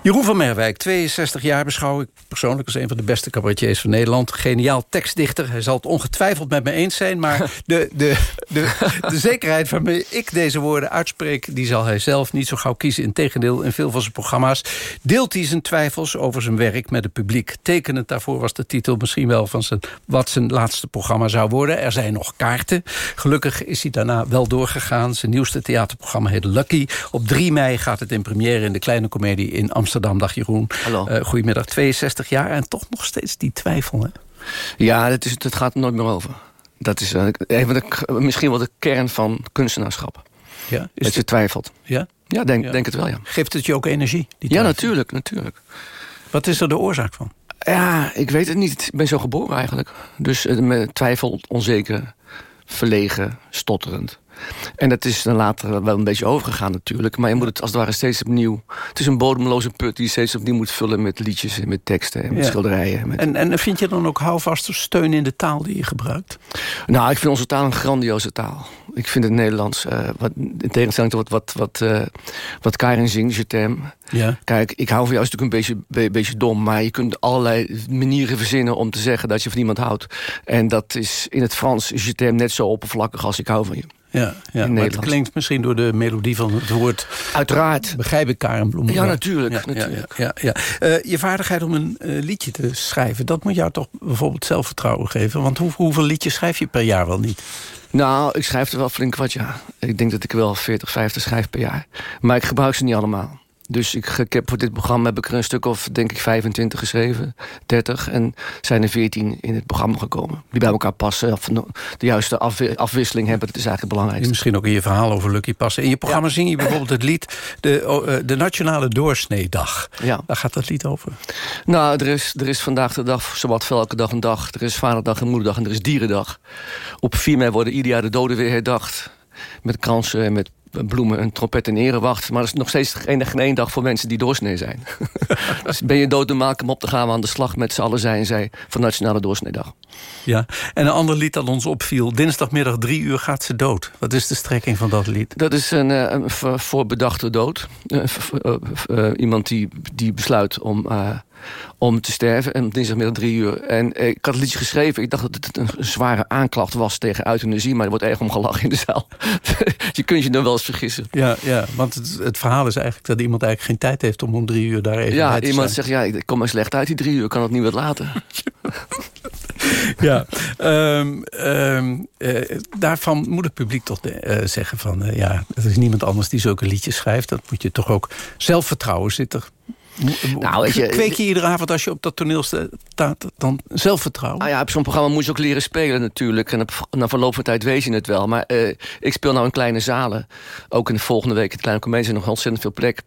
Jeroen van Merwijk, 62 jaar, beschouw ik persoonlijk als een van de beste cabaretiers van Nederland. Geniaal tekstdichter. Hij zal het ongetwijfeld met me eens zijn, maar de, de, de, de zekerheid waarmee ik deze woorden uitspreek, die zal hij zelf niet zo gauw kiezen. Integendeel, in veel van zijn programma's deelt hij zijn twijfels over zijn werk met het publiek. Tekenend daarvoor was de titel misschien wel van zijn, wat zijn laatste programma zou worden. Er zijn nog kaarten. Gelukkig is hij daarna wel doorgegaan. Zijn nieuwste theaterprogramma heet Lucky. Op 3 mei gaat het in première in de Kleine Comedie in Amsterdam. Dag Jeroen. Hallo. Eh, goedemiddag, 62 jaar en toch nog steeds die twijfel. Hè? Ja, dat, is, dat gaat er nooit meer over. Dat is eh, even de, misschien wel de kern van kunstenaarschap. Ja, is dat je twijfelt. Ja? Ja, denk, denk het wel, ja. Geeft het je ook energie? Die ja, natuurlijk, natuurlijk. Wat is er de oorzaak van? Ja, ik weet het niet. Ik ben zo geboren eigenlijk. Dus eh, met twijfel, onzeker, verlegen, stotterend. En dat is dan later wel een beetje overgegaan natuurlijk. Maar je moet het als het ware steeds opnieuw... Het is een bodemloze put die je steeds opnieuw moet vullen... met liedjes en met teksten en met Ja. schilderijen. en Met... En, en vind je dan ook houvast steun in de taal die je gebruikt? Nou, ik vind onze taal een grandioze taal. Ik vind het Nederlands, eh, wat, in tegenstelling tot wat, wat, wat, eh, wat Karin zingt, je t'aime. Ja. Kijk, ik hou van jou is natuurlijk een beetje, be- beetje dom... maar je kunt allerlei manieren verzinnen om te zeggen dat je van iemand houdt. En dat is in het Frans, je t'aime, net zo oppervlakkig als ik hou van je. Ja, ja. Maar het klinkt misschien door de melodie van het woord... Uiteraard. Begrijp ik Karen Bloem. Ja, natuurlijk, Ja, natuurlijk. Ja, ja, Eh, je vaardigheid om een eh, liedje te schrijven... dat moet jou toch bijvoorbeeld zelfvertrouwen geven? Want hoe, hoeveel liedjes schrijf je per jaar wel niet? Nou, ik schrijf er wel flink wat, ja. Ik denk dat ik wel 40, 50 schrijf per jaar. Maar ik gebruik ze niet allemaal. Dus ik, ik heb voor dit programma heb ik er een stuk of, denk ik, 25 geschreven. 30. En zijn er 14 in het programma gekomen. Die bij elkaar passen. Of de juiste afwi- afwisseling hebben. Dat is eigenlijk het belangrijkste. misschien ook in je verhaal over Lucky passen. In je programma zing je bijvoorbeeld het lied... de, oh, eh, de Nationale Doorsneedag. Ja. Daar gaat dat lied over. Nou, er is, er is vandaag de dag, zowat veel elke dag een dag. Er is vaderdag en moederdag en er is dierendag. Op 4 mei worden ieder jaar de doden weer herdacht. Met kransen en met bloemen en trompet en erewacht. Maar er is nog steeds geen, geen één dag voor mensen die doorsnee zijn. dus ben je dood, dan maak hem op. Dan gaan we aan de slag met z'n allen zijn zij van Nationale Doorsneedag. Ja. En een ander lied dat ons opviel. Dinsdagmiddag drie uur gaat ze dood. Wat is de strekking van dat lied? Dat is een, eh, een voorbedachte dood. Eh, eh, iemand die, die besluit om, om te sterven. En dinsdagmiddag drie uur. En ik had het liedje geschreven. Ik dacht dat het een, zware aanklacht was tegen euthanasie. Maar er wordt erg om gelachen in de zaal. je kunt je dan wel eens vergissen. Ja, ja want het, het verhaal is eigenlijk dat iemand eigenlijk geen tijd heeft... om om drie uur daar even Ja, te iemand zijn. zegt, ja, ik kom maar slecht uit die drie uur. Kan het niet wat later. Ja, ehm, ehm, eh, daarvan moet het publiek toch eh, zeggen van... eh, ja, er is niemand anders die zulke liedjes schrijft. Dat moet je toch ook zelfvertrouwen zitten. Nou, je- Kweek je iedere avond als je op dat toneel staat dan zelfvertrouwen? Ah ja, op zo'n programma moet je ook leren spelen natuurlijk. En op, na verloop van tijd weet je het wel. Maar ik speel nou in kleine zalen. Ook in de volgende week in de Kleine Comedie zijn nog ontzettend veel plek.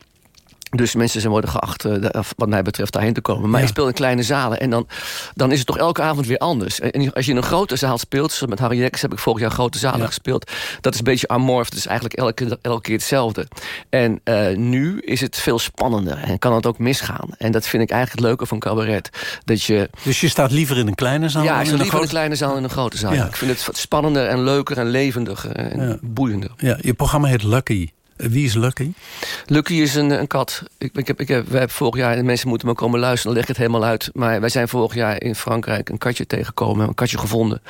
Dus mensen zijn worden geacht, eh, wat mij betreft, daarheen te komen. Maar Ja. ik speel in kleine zalen en dan, dan is het toch elke avond weer anders. En als je in een grote zaal speelt, zoals met Harry Jekkers heb ik vorig jaar grote zalen gespeeld. Dat is een beetje amorf, het is eigenlijk elke, elke keer hetzelfde. En eh, nu is het veel spannender en kan het ook misgaan. En dat vind ik eigenlijk het leuke van cabaret. Dat je, Dus je staat liever in een kleine zaal ja, ik in een liever in grote... een kleine zaal dan in een grote zaal. Ja. Ik vind het spannender en leuker en levendiger en boeiender. Ja, je programma heet Lucky. Wie is Lucky? Lucky is een, een kat. Ik, ik heb, ik heb, wij hebben vorig jaar, de mensen moeten maar komen luisteren... dan leg ik het helemaal uit. Maar wij zijn vorig jaar in Frankrijk een katje tegengekomen... een katje gevonden.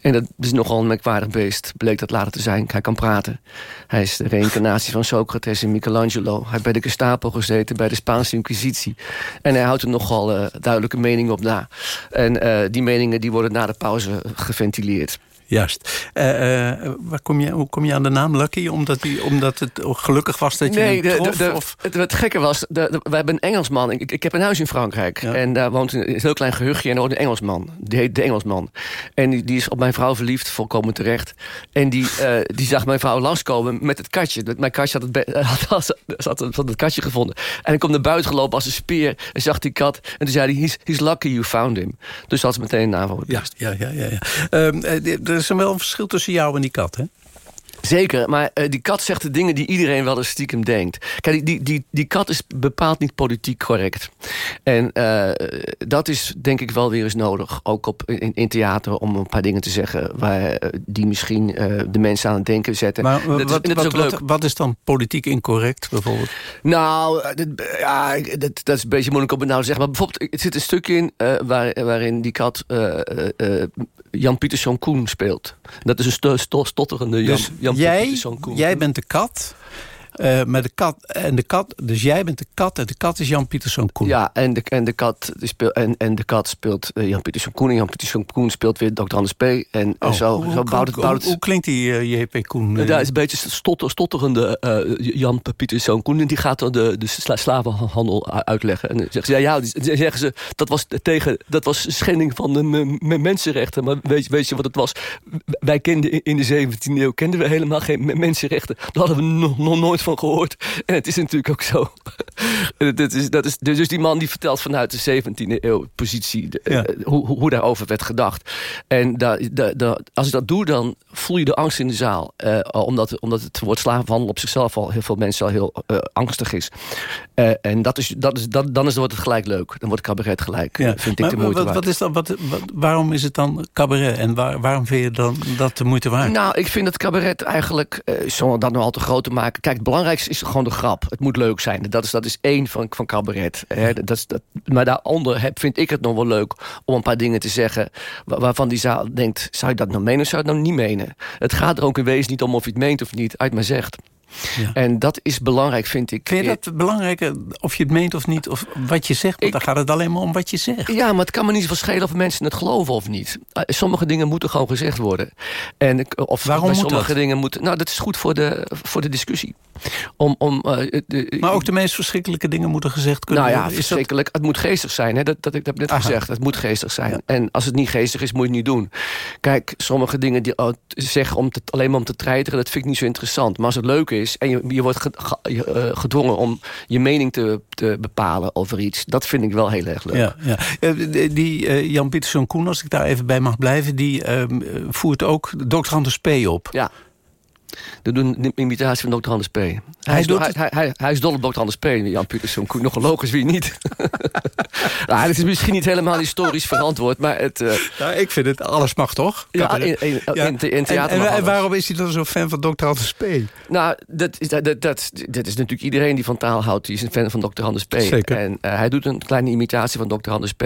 En dat is nogal een merkwaardig beest. Bleek dat later te zijn. Hij kan praten. Hij is de reïncarnatie van Socrates en Michelangelo. Hij heeft bij de Gestapo gezeten, bij de Spaanse Inquisitie. En hij houdt er nogal uh, duidelijke meningen op na. En uh, die meningen die worden na de pauze geventileerd. Juist. Uh, uh, waar kom je, hoe kom je aan de naam Lucky? Omdat, die, omdat het gelukkig was dat je nee, trof? De, de, of? Het, het gekke was, de, we hebben een Engelsman. Ik, ik heb een huis in Frankrijk. Ja. En daar woont een, een heel klein gehuchtje en er woont een Engelsman. Die heet de Engelsman. En die, die is op mijn vrouw verliefd, volkomen terecht. En die, uh, die zag mijn vrouw langskomen met het katje. Mijn katje had het, had, had, had het katje gevonden. En ik kom naar buiten gelopen als een speer. En zag die kat. En toen zei hij, he's, he's lucky you found him. Dus had ze meteen een naam voor ja, ja, ja, ja, ja. Um, er is wel een verschil tussen jou en die kat, hè? Zeker, maar uh, die kat zegt de dingen die iedereen wel eens stiekem denkt. Kijk, die, die, die kat is bepaald niet politiek correct. En uh, dat is denk ik wel weer eens nodig. Ook op, in, in theater om een paar dingen te zeggen... Waar, uh, die misschien de mensen aan het denken zetten. Maar dat wat, is, dat wat, is ook wat, wat, is dan politiek incorrect, bijvoorbeeld? Nou, dat, ja, dat, dat is een beetje moeilijk om het nou te zeggen. Maar bijvoorbeeld, er zit een stuk in waar, waarin die kat... Jan Pieterszoon Koen speelt. Dat is een sto sto stotterende Jan, dus Jan jij. Jij bent de kat... Uh, met de kat, en de kat, dus jij bent de kat en de kat is Jan Pieterszoon Koen. Ja, en de, en de, kat, die speelt, en, en de kat speelt uh, Jan Pieterszoon Koen. En Jan Pieterszoon Koen speelt weer Dr. Anders P. En, oh, zo, hoe, zo bouwt het... Bouwt het hoe, hoe klinkt die uh, JP Koen? Dat is een beetje stotter, stotterende Jan Pieterszoon Koen. En die gaat dan de, de sla slavenhandel uitleggen. En dan zeggen ze, ja, ja die, zeggen ze, dat was tegen, dat was schending van de mensenrechten. Maar weet, weet je wat het was? Wij kenden in de 17e eeuw kenden we helemaal geen mensenrechten. Daar hadden we nog, nog nooit van gehoord. En het is natuurlijk ook zo. dat is, dat is, dus die man die vertelt vanuit de 17e eeuw positie... Ja. Uh, hoe, hoe daarover werd gedacht. En da, da, da, als ik dat doe, dan voel je de angst in de zaal. Uh, omdat, omdat het woord slavenhandel op zichzelf al heel veel mensen al heel uh, angstig is. en dat is, dat is, dat, dan is, wordt het gelijk leuk. Dan wordt cabaret gelijk, ja. vind maar, ik de moeite wat, wat is dan, wat, wat, waarom is het dan cabaret? En waar, waarom vind je dan dat de moeite waard? Nou, ik vind dat cabaret eigenlijk, zonder dat nou al te groot te maken... Kijk, het belangrijkste is gewoon de grap. Het moet leuk zijn. Dat is, dat is één van, van cabaret. Hè. Dat is, dat, maar daaronder heb, vind ik het nog wel leuk om een paar dingen te zeggen... waarvan die zaal denkt, zou je dat nou menen of zou je het nou niet menen? Het gaat er ook in wezen niet om of je het meent of niet, uit maar zegt. Ja. En dat is belangrijk, vind ik. Vind je dat belangrijk, of je het meent of niet, of wat je zegt? Want ik, dan gaat het alleen maar om wat je zegt. Ja, maar het kan me niet zoveel schelen of mensen het geloven of niet. Sommige dingen moeten gewoon gezegd worden. En, of Waarom moet sommige dat? dingen moeten. Nou, dat is goed voor de, voor de discussie. Om, om, uh, de, maar ook de meest verschrikkelijke dingen moeten gezegd kunnen nou ja, worden. verschrikkelijk. Het moet geestig zijn. Hè? Dat, dat, ik heb net Aha. gezegd. Het moet geestig zijn. Ja. En als het niet geestig is, moet je het niet doen. Kijk, sommige dingen die oh, zeggen om te, alleen maar om te treiteren... dat vind ik niet zo interessant. Maar als het leuk is en je, je wordt gedwongen om je mening te, te, bepalen over iets. Dat vind ik wel heel erg leuk. Ja, ja. Die uh, Jan Pieterszoon Koen, als ik daar even bij mag blijven... die uh, voert ook Dr. Anders P. op. Ja. Dat doen een imitatie van Dr. Anders P. Hij, hij, is, doet hij, hij, hij, is dol op Dr. Anders P. Jan Pieterszoon. Nog logisch wie niet. nou, het is misschien niet helemaal historisch verantwoord, maar het... Uh... Nou, ik vind het, alles mag toch? Ja, in, in, ja. in, in theater en, en, en waarom is hij dan zo fan van Dr. Anders P? Nou, dat is, dat, dat, dat, is natuurlijk iedereen die van taal houdt. Die is een fan van Dr. Anders P. Zeker. En uh, hij doet een kleine imitatie van Dr. Anders P.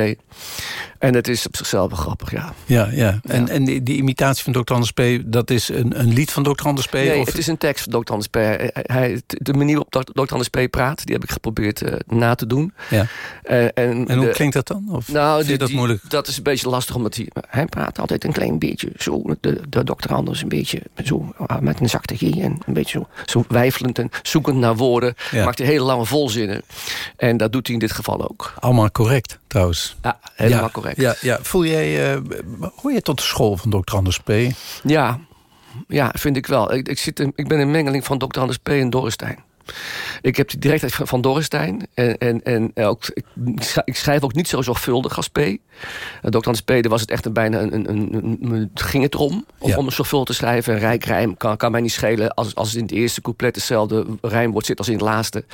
En het is op zichzelf wel grappig, ja. Ja, ja. En, en die, die imitatie van Dr. Anders P, dat is een, een lied van Dr. Anders P? Nee, of? het is een tekst van Dr. Anders P. Hij, de manier waarop Dr. Anders P praat, die heb ik geprobeerd uh, na te doen. Ja. Uh, en, en hoe de, klinkt dat dan? Of nou, vind je dat die, moeilijk? Dat is een beetje lastig, omdat hij... Hij praat altijd een klein beetje zo. De, de Dr. Anders een beetje zo, met een zachte G. En een beetje zo, zo wijfelend en zoekend naar woorden. Ja. Maakt hij hele lange volzinnen. En dat doet hij in dit geval ook. Allemaal correct, trouwens. Ja, helemaal ja, correct. Ja, ja. Voel jij... Uh, hoor je tot de school van Dr. Anders P? Ja, ja, vind ik wel. Ik, ik, zit in, ik ben een mengeling van Dr. Anders P. en Dorrestein. Ik heb die directheid van Dorrestein. En, en, en ook, ik, schrijf ook niet zo zorgvuldig als P. Uh, Dr. P. Daar was het echt een, bijna een, een, een, een ging het erom om, ja. om een zorgvuldig te schrijven. Een rijk rijm kan, kan mij niet schelen als, als in het eerste couplet hetzelfde rijmwoord zit als in het laatste.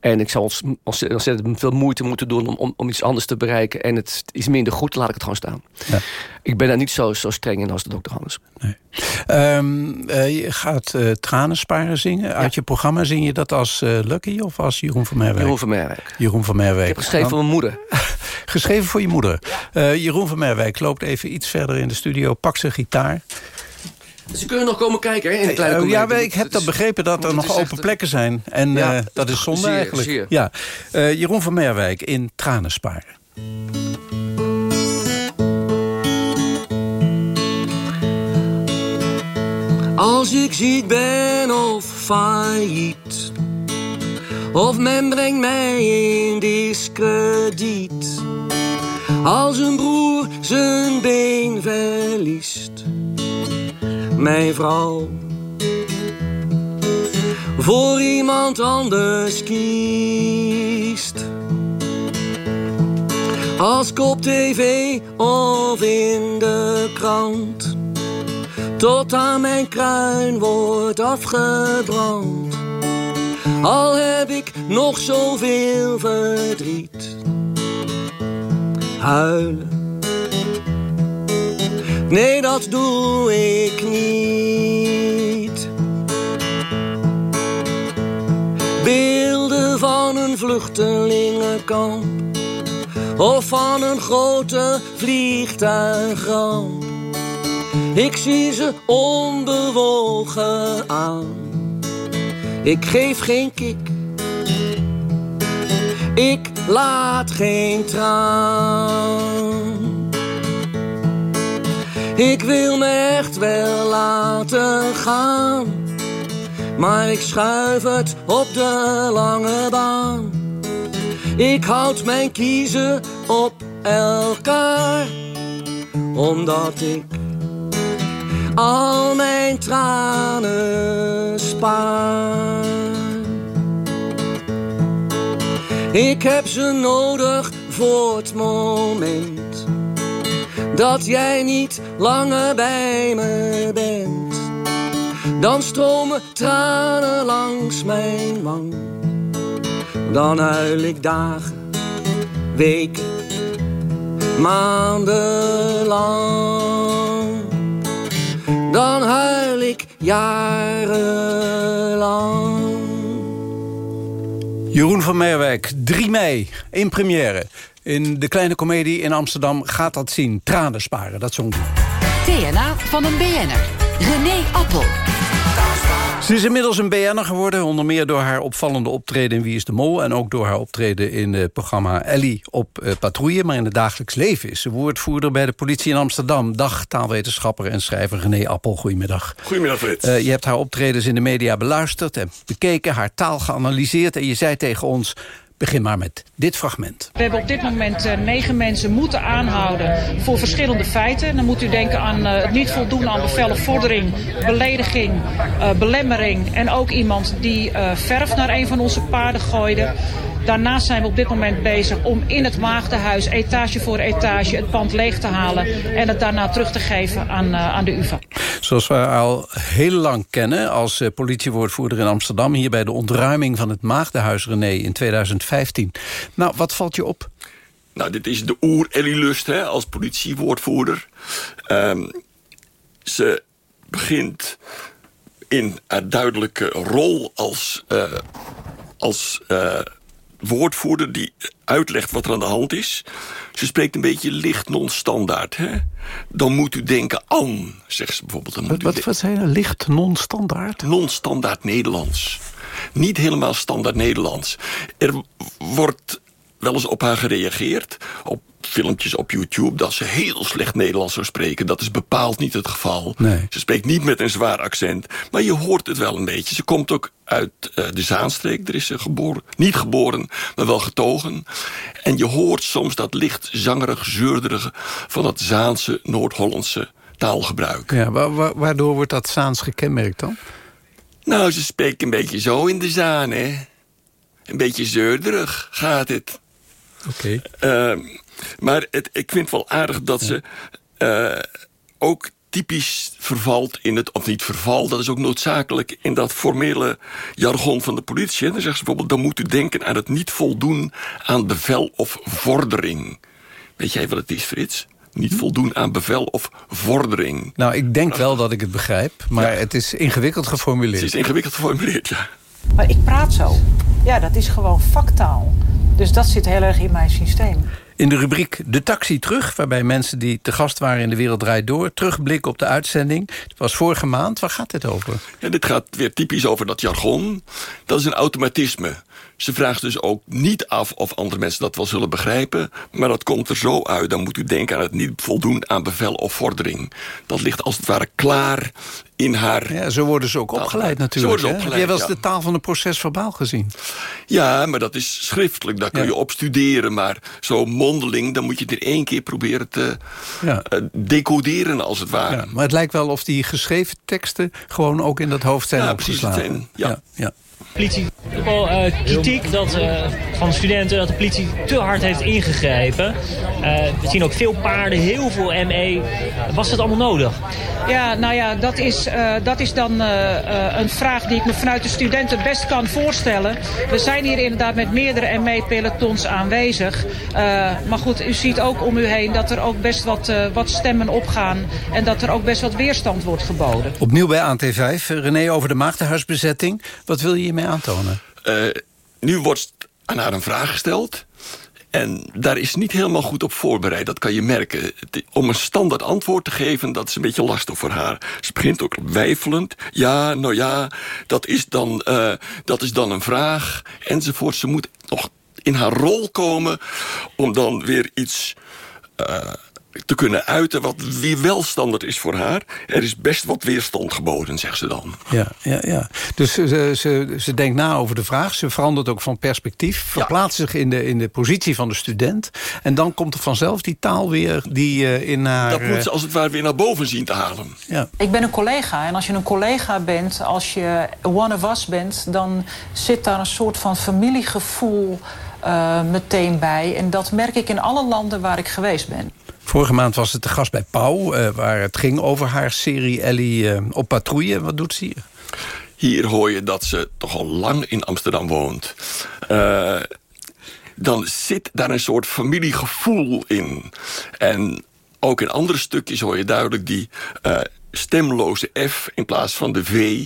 En ik zou ons ontzettend veel moeite moeten doen om, om, om iets anders te bereiken. En het is minder goed, laat ik het gewoon staan. Ja. Ik ben daar niet zo, zo streng in als de dokter Hans. Ehm, eh, je gaat eh, Tranen sparen zingen. Uit je programma zing je dat als eh, Lucky of als Jeroen van Merwijk? Jeroen van Merwijk. Jeroen van Merwijk. Ik heb geschreven voor mijn moeder. geschreven voor je moeder. Jeroen van Merwijk loopt even iets verder in de studio. Pak zijn gitaar. Ze kunnen nog komen kijken hè, in de kleine comedie. ja, ik heb dat begrepen dat er nog is open plekken zijn. En Ja, dat is zonde zeer, eigenlijk. zeer. Ja. Jeroen van Merwijk in Tranen Als ik ziek ben of failliet, of men brengt mij in discrediet. Als een broer zijn been verliest, mijn vrouw voor iemand anders kiest. Als kop tv of in de krant tot aan mijn kruin wordt afgebrand. Al heb ik nog zoveel verdriet. Huilen. Nee, dat doe ik niet. Beelden van een vluchtelingenkamp of van een grote vliegtuigramp. Ik zie ze onbewogen aan. Ik geef geen kik. Ik laat geen traan. Ik wil me echt wel laten gaan. Maar ik schuif het op de lange baan. Ik houd mijn kiezen op elkaar. Omdat ik al mijn tranen spaar. Ik heb ze nodig voor het moment dat jij niet langer bij me bent. Dan stromen tranen langs mijn wang. Dan huil ik dagen, weken, maandenlang. Dan huil ik jarenlang. Jeroen van Merwijk, 3 mei, in première. In de Kleine Comedie in Amsterdam gaat dat zien. Tranen sparen, dat zong. TNA van een BN'er. René Appel. Ze is inmiddels een BN'er geworden, onder meer door haar opvallende optreden in Wie is de Mol... en ook door haar optreden in het programma Ellie op eh, patrouille. Maar in het dagelijks leven is ze woordvoerder bij de politie in Amsterdam. Dag, taalwetenschapper en schrijver René Appel, goedemiddag. Goedemiddag, Frits. Eh, je hebt haar optredens in de media beluisterd en bekeken... haar taal geanalyseerd en je zei tegen ons... begin maar met dit fragment. We hebben op dit moment eh, negen mensen moeten aanhouden voor verschillende feiten. Dan moet u denken aan eh, het niet voldoen aan bevel of vordering, belediging, eh, belemmering en ook iemand die verf naar een van onze paarden gooide. Daarnaast zijn we op dit moment bezig om in het Maagdenhuis etage voor etage het pand leeg te halen en het daarna terug te geven aan, aan de UvA. Zoals we al heel lang kennen als politiewoordvoerder in Amsterdam... hier bij de ontruiming van het Maagdenhuis René in 2015. Nou, wat valt je op? Nou, dit is de oer-Ellie Lust hè, als politiewoordvoerder. Ehm, ze begint in haar duidelijke rol als, eh, als eh, woordvoerder... die uitlegt wat er aan de hand is. Ze spreekt een beetje licht non-standaard. hè. Dan moet u denken aan, zegt ze bijvoorbeeld. Dan moet u Wat, de- wat zei je? Licht non-standaard? Non-standaard Nederlands. Niet helemaal standaard Nederlands. Er wordt wel eens op haar gereageerd. Op filmpjes op YouTube dat ze heel slecht Nederlands zou spreken. Dat is bepaald niet het geval. Nee. Ze spreekt niet met een zwaar accent. Maar je hoort het wel een beetje. Ze komt ook uit eh, de Zaanstreek. Daar is ze geboren. Niet geboren, maar wel getogen. En je hoort soms dat licht zangerig, zeurderige... van dat Zaanse, Noord-Hollandse taalgebruik. Ja, wa- wa- waardoor wordt dat Zaans gekenmerkt dan? Nou, ze spreekt een beetje zo in de zaan, hè. Een beetje zeurderig gaat het. Oké. Ehm, maar het, ik vind wel aardig dat ze eh, ook typisch vervalt in het... of niet verval, dat is ook noodzakelijk... in dat formele jargon van de politie. En dan zegt ze bijvoorbeeld... dan moet u denken aan het niet voldoen aan bevel of vordering. Weet jij wat het is, Frits? Niet voldoen aan bevel of vordering. Nou, ik denk wel dat ik het begrijp, maar het is ingewikkeld geformuleerd. Het is ingewikkeld geformuleerd, ja. Maar ik praat zo. Ja, dat is gewoon vaktaal. Dus dat zit heel erg in mijn systeem. In de rubriek De Taxi Terug, waarbij mensen die te gast waren in De Wereld Draait Door... terugblikken op de uitzending. Het was vorige maand. Waar gaat dit over? Ja, dit gaat weer typisch over dat jargon. Dat is een automatisme. Ze vraagt dus ook niet af of andere mensen dat wel zullen begrijpen... maar dat komt er zo uit. Dan moet u denken aan het niet voldoen aan bevel of vordering. Dat ligt als het ware klaar in haar... Ja, zo worden ze ook opgeleid natuurlijk. Zo worden ze hè? opgeleid, Heb jij wel eens ja. de taal van een proces verbaal gezien? Ja, maar dat is schriftelijk. Daar kun Ja. je op studeren. Maar zo mondeling, dan moet je het in één keer proberen te Ja. eh, decoderen, als het ware. Ja, maar het lijkt wel of die geschreven teksten... gewoon ook in dat hoofd zijn Ja, precies, het opgeslagen. zijn- ja. ja. politie wel eh, kritiek dat, eh, van studenten dat de politie te hard heeft ingegrepen. Eh, we zien ook veel paarden, heel veel ME. Was dat allemaal nodig? Ja, nou ja, dat is, eh, dat is dan een vraag die ik me vanuit de studenten best kan voorstellen. We zijn hier inderdaad met meerdere ME-pelotons aanwezig. Eh, maar goed, u ziet ook om u heen dat er ook best wat, eh, wat stemmen opgaan... en dat er ook best wat weerstand wordt geboden. Opnieuw bij AT5. René, over de maagdenhuisbezetting. Wat wil je hiermee aantonen? Eh, nu wordt aan haar een vraag gesteld. En daar is niet helemaal goed op voorbereid, dat kan je merken. Om een standaard antwoord te geven, dat is een beetje lastig voor haar. Ze begint ook wijfelend. Ja, nou ja, dat is dan, eh, dat is dan een vraag, enzovoort. Ze moet nog in haar rol komen om dan weer iets... eh, te kunnen uiten wat weer wel standaard is voor haar. Er is best wat weerstand geboden, zegt ze dan. Ja, ja, ja. Dus ze, ze, ze denkt na over de vraag. Ze verandert ook van perspectief. Verplaatst zich in de, in de positie van de student. En dan komt er vanzelf die taal weer die eh, in haar... Dat moet ze eh, als het ware weer naar boven zien te halen. Ja. Ik ben een collega en als je een collega bent, als je one of us bent... dan zit daar een soort van familiegevoel eh, meteen bij. En dat merk ik in alle landen waar ik geweest ben. Vorige maand was het de gast bij Pauw... eh, waar het ging over haar serie Ellie eh, op patrouille. Wat doet ze hier? Hier hoor je dat ze toch al lang in Amsterdam woont. Eh, dan zit daar een soort familiegevoel in. En ook in andere stukjes hoor je duidelijk die stemloze F in plaats van de V...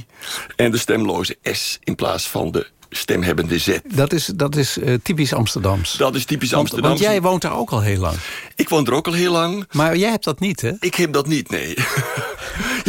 en de stemloze S in plaats van de stemhebbende Z. Dat is, dat is eh, typisch Amsterdams. Dat is typisch Want, Amsterdam. want jij woont daar ook al heel lang. Ik woon er ook al heel lang. Maar jij hebt dat niet, hè? Ik heb dat niet, nee.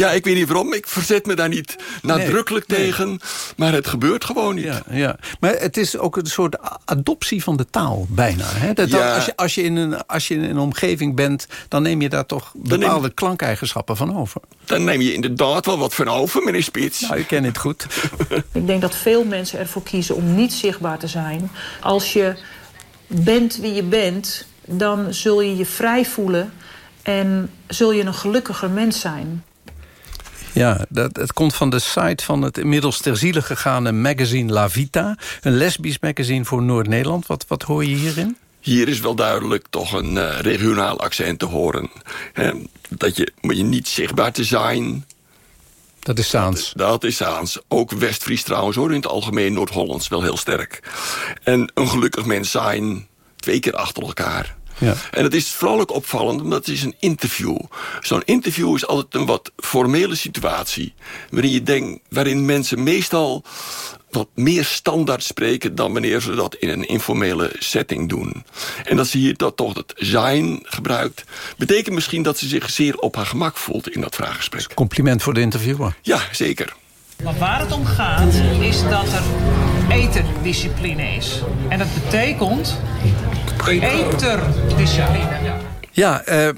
Ja, ik weet niet waarom. Ik verzet me daar niet nadrukkelijk nee. tegen. Maar het gebeurt gewoon niet. Ja, ja. Maar het is ook een soort adoptie van de taal, bijna. Hè? Dat, Ja. als, je, als, je in een, als je in een omgeving bent... dan neem je daar toch neem- bepaalde klankeigenschappen van over. Dan neem je inderdaad wel wat van over, meneer Spits. Nou, je kent het goed. Ik denk dat veel mensen ervoor kiezen om niet zichtbaar te zijn. Als je bent wie je bent, dan zul je je vrij voelen... en zul je een gelukkiger mens zijn. Ja, dat, het komt van de site van het inmiddels ter ziele gegaane magazine La Vita. Een lesbisch magazine voor Noord-Nederland. Wat, wat hoor je hierin? Hier is wel duidelijk toch een eh, regionaal accent te horen. Dat je, moet je niet zichtbaar te zijn. Dat is Saans. Dat is Saans. Ook West-Fries trouwens hoor. In het algemeen Noord-Hollands wel heel sterk. En een gelukkig mens zijn. Twee keer achter elkaar. Ja. En het is vooral ook opvallend, omdat het is een interview. Zo'n interview is altijd een wat formele situatie. Waarin, je denkt, waarin mensen meestal wat meer standaard spreken... dan wanneer ze dat in een informele setting doen. En dat ze hier dat toch het zijn gebruikt... betekent misschien dat ze zich zeer op haar gemak voelt in dat vraaggesprek. Compliment voor de interviewer. Ja, zeker. Maar waar het om gaat, is dat er eterdiscipline is. En dat betekent eterdiscipline. Ja, eh,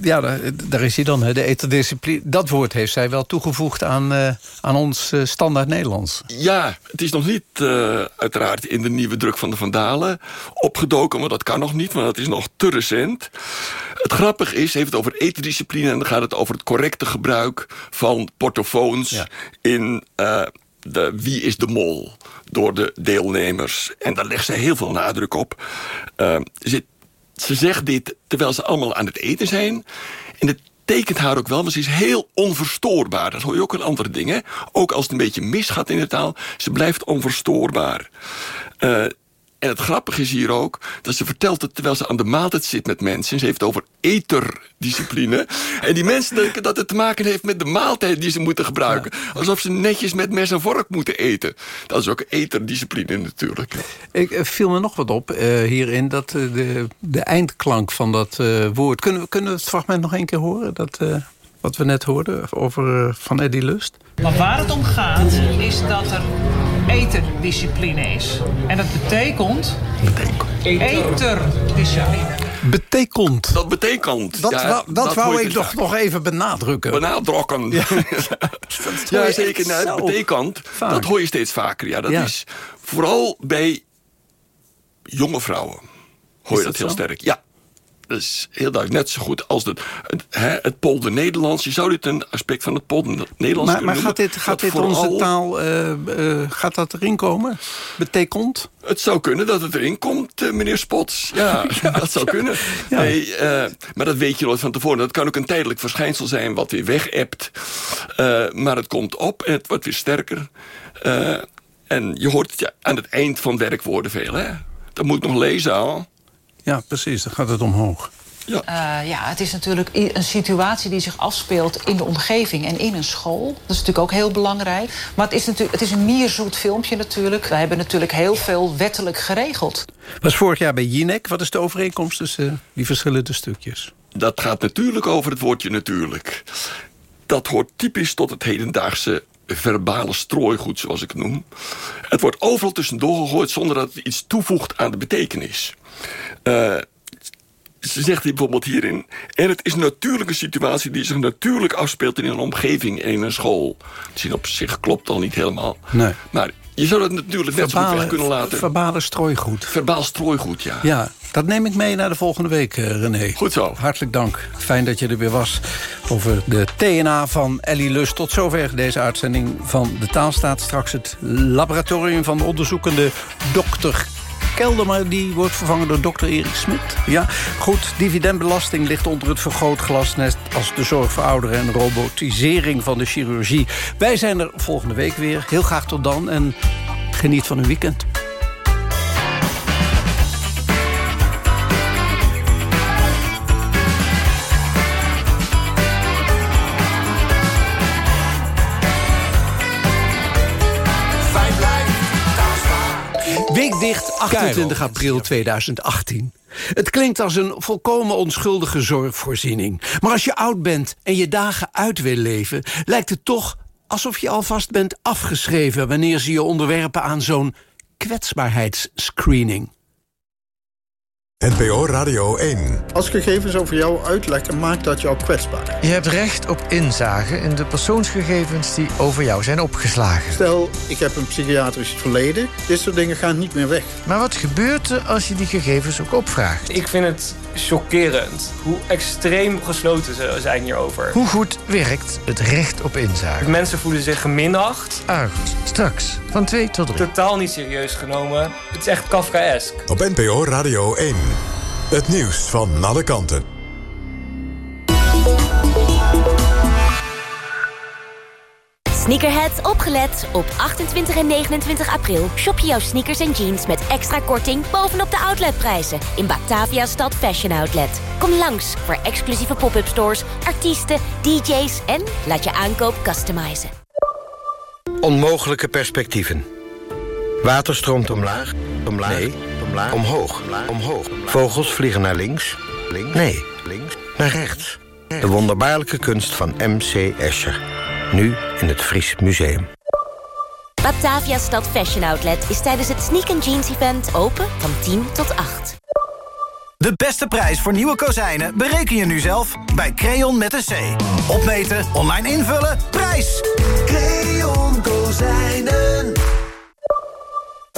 ja daar, daar is hij dan, hè, de eterdiscipline. Dat woord heeft zij wel toegevoegd aan, eh, aan ons eh, standaard Nederlands. Ja, het is nog niet uh, uiteraard in de nieuwe druk van de Vandalen opgedoken... maar dat kan nog niet, want dat is nog te recent. Het grappige is, heeft het over eterdiscipline... en dan gaat het over het correcte gebruik van portofoons... Ja. in uh, Wie is de Mol door de deelnemers. En daar legt ze heel veel nadruk op. Uh, ze, ze zegt dit terwijl ze allemaal aan het eten zijn... en het tekent haar ook wel, maar ze is heel onverstoorbaar. Dat hoor je ook in andere dingen. Ook als het een beetje misgaat in de taal, ze blijft onverstoorbaar. Uh, En het grappige is hier ook dat ze vertelt het terwijl ze aan de maaltijd zit met mensen. En ze heeft het over eterdiscipline. En die mensen denken dat het te maken heeft met de maaltijd die ze moeten gebruiken. Alsof ze netjes met mes en vork moeten eten. Dat is ook eterdiscipline natuurlijk. Ik eh, viel me nog wat op eh, hierin, dat eh, de, de eindklank van dat eh, woord... Kunnen we, kunnen we het fragment nog één keer horen? Dat, eh, wat we net hoorden over, van Eddie Lust? Maar waar het om gaat, is dat er eterdiscipline is. En dat betekent... Eterdiscipline. Betekent. Dat betekent. Dat, ja, wou, dat, wou ik te nog, even benadrukken. Benadrukken. Ja, hoor je zeker. Nou, betekent, vaak. dat hoor je steeds vaker. Ja, dat Ja. is vooral bij jonge vrouwen. Hoor je dat dat, heel zo? sterk. Ja. Dat is heel duidelijk. Net zo goed als het, het, hè, het polder Nederlands. Je zou dit een aspect van het polder Nederlands Maar, maar gaat dit, gaat dit onze taal, eh, eh, gaat dat erin komen? Betekent? Het zou kunnen dat het erin komt, eh, meneer Spots. Ja, dat zou kunnen. Nee, maar dat weet je nooit van tevoren. Dat kan ook een tijdelijk verschijnsel zijn wat weer weg hebt. Eh, maar het komt op en het wordt weer sterker. En je hoort het ja, aan het eind van werkwoorden veel. Hè? Dat moet ik nog lezen al. Ja, precies. Dan gaat het omhoog. Ja. Eh, ja, het is natuurlijk een situatie die zich afspeelt in de omgeving en in een school. Dat is natuurlijk ook heel belangrijk. Maar het is, natuurlijk, het is een mierzoet filmpje natuurlijk. We hebben natuurlijk heel veel wettelijk geregeld. Was vorig jaar bij Jinek. Wat is de overeenkomst tussen eh, die verschillende stukjes? Dat gaat natuurlijk over het woordje natuurlijk. Dat hoort typisch tot het hedendaagse verbale strooigoed, zoals ik het noem. Het wordt overal tussendoor gegooid zonder dat het iets toevoegt aan de betekenis. Eh, ze zegt hier bijvoorbeeld hierin... en het is een natuurlijke situatie die zich natuurlijk afspeelt... in een omgeving en in een school. Misschien op zich klopt al niet helemaal. Nee. Maar je zou dat natuurlijk net zo goed weg kunnen laten. verbale strooigoed. Verbaal strooigoed, ja. Ja, dat neem ik mee naar de volgende week, eh, René. Goed zo. Hartelijk dank. Fijn dat je er weer was. Over de TNA van Ellie Lust. Tot zover deze uitzending van de Taalstaat. Straks het laboratorium van de onderzoekende dokter Kelderman. Die wordt vervangen door dokter Erik Smit. Ja, goed. Dividendbelasting ligt onder het vergrootglas. Net als de zorg voor ouderen en robotisering van de chirurgie. Wij zijn er volgende week weer. Heel graag tot dan en geniet van uw weekend. Taalstaan. Weekdicht 28 april 2018. Het klinkt als een volkomen onschuldige zorgvoorziening. Maar als je oud bent en je dagen uit wil leven... lijkt het toch alsof je alvast bent afgeschreven... wanneer ze je onderwerpen aan zo'n kwetsbaarheidsscreening. NPO Radio 1. Als gegevens over jou uitlekken, maakt dat jou kwetsbaar. Je hebt recht op inzage in de persoonsgegevens die over jou zijn opgeslagen. Stel, ik heb een psychiatrisch verleden. Dit soort dingen gaan niet meer weg. Maar wat gebeurt er als je die gegevens ook opvraagt? Ik vind het chockerend hoe extreem gesloten ze zijn hierover. Hoe goed werkt het recht op inzage? Mensen voelen zich geminacht. Argos, straks van 2 tot 3. Totaal niet serieus genomen. Het is echt Kafkaesk. Op NPO Radio 1. Het nieuws van alle kanten. Sneakerheads opgelet. Op 28 en 29 april shop je jouw sneakers en jeans met extra korting bovenop de outletprijzen in Batavia Stad Fashion Outlet. Kom langs voor exclusieve pop-up stores, artiesten, DJ's en laat je aankoop customizen. Onmogelijke perspectieven. Water stroomt omlaag, omlaag, nee, omlaag, omhoog, omhoog. Vogels vliegen naar links, links, nee, links, naar rechts. De wonderbaarlijke kunst van M.C. Escher. Nu in het Fries Museum. Batavia Stad Fashion Outlet is tijdens het Sneak and Jeans event open van 10 tot 8. De beste prijs voor nieuwe kozijnen bereken je nu zelf bij Creon met een C. Opmeten, online invullen, prijs! Creon Kozijnen.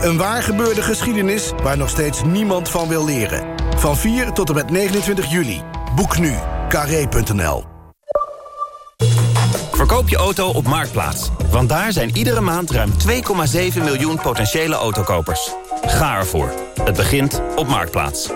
Een waar gebeurde geschiedenis waar nog steeds niemand van wil leren. Van 4 tot en met 29 juli. Boek nu. Carré.nl Verkoop je auto op Marktplaats. Want daar zijn iedere maand ruim 2,7 miljoen potentiële autokopers. Ga ervoor. Het begint op Marktplaats.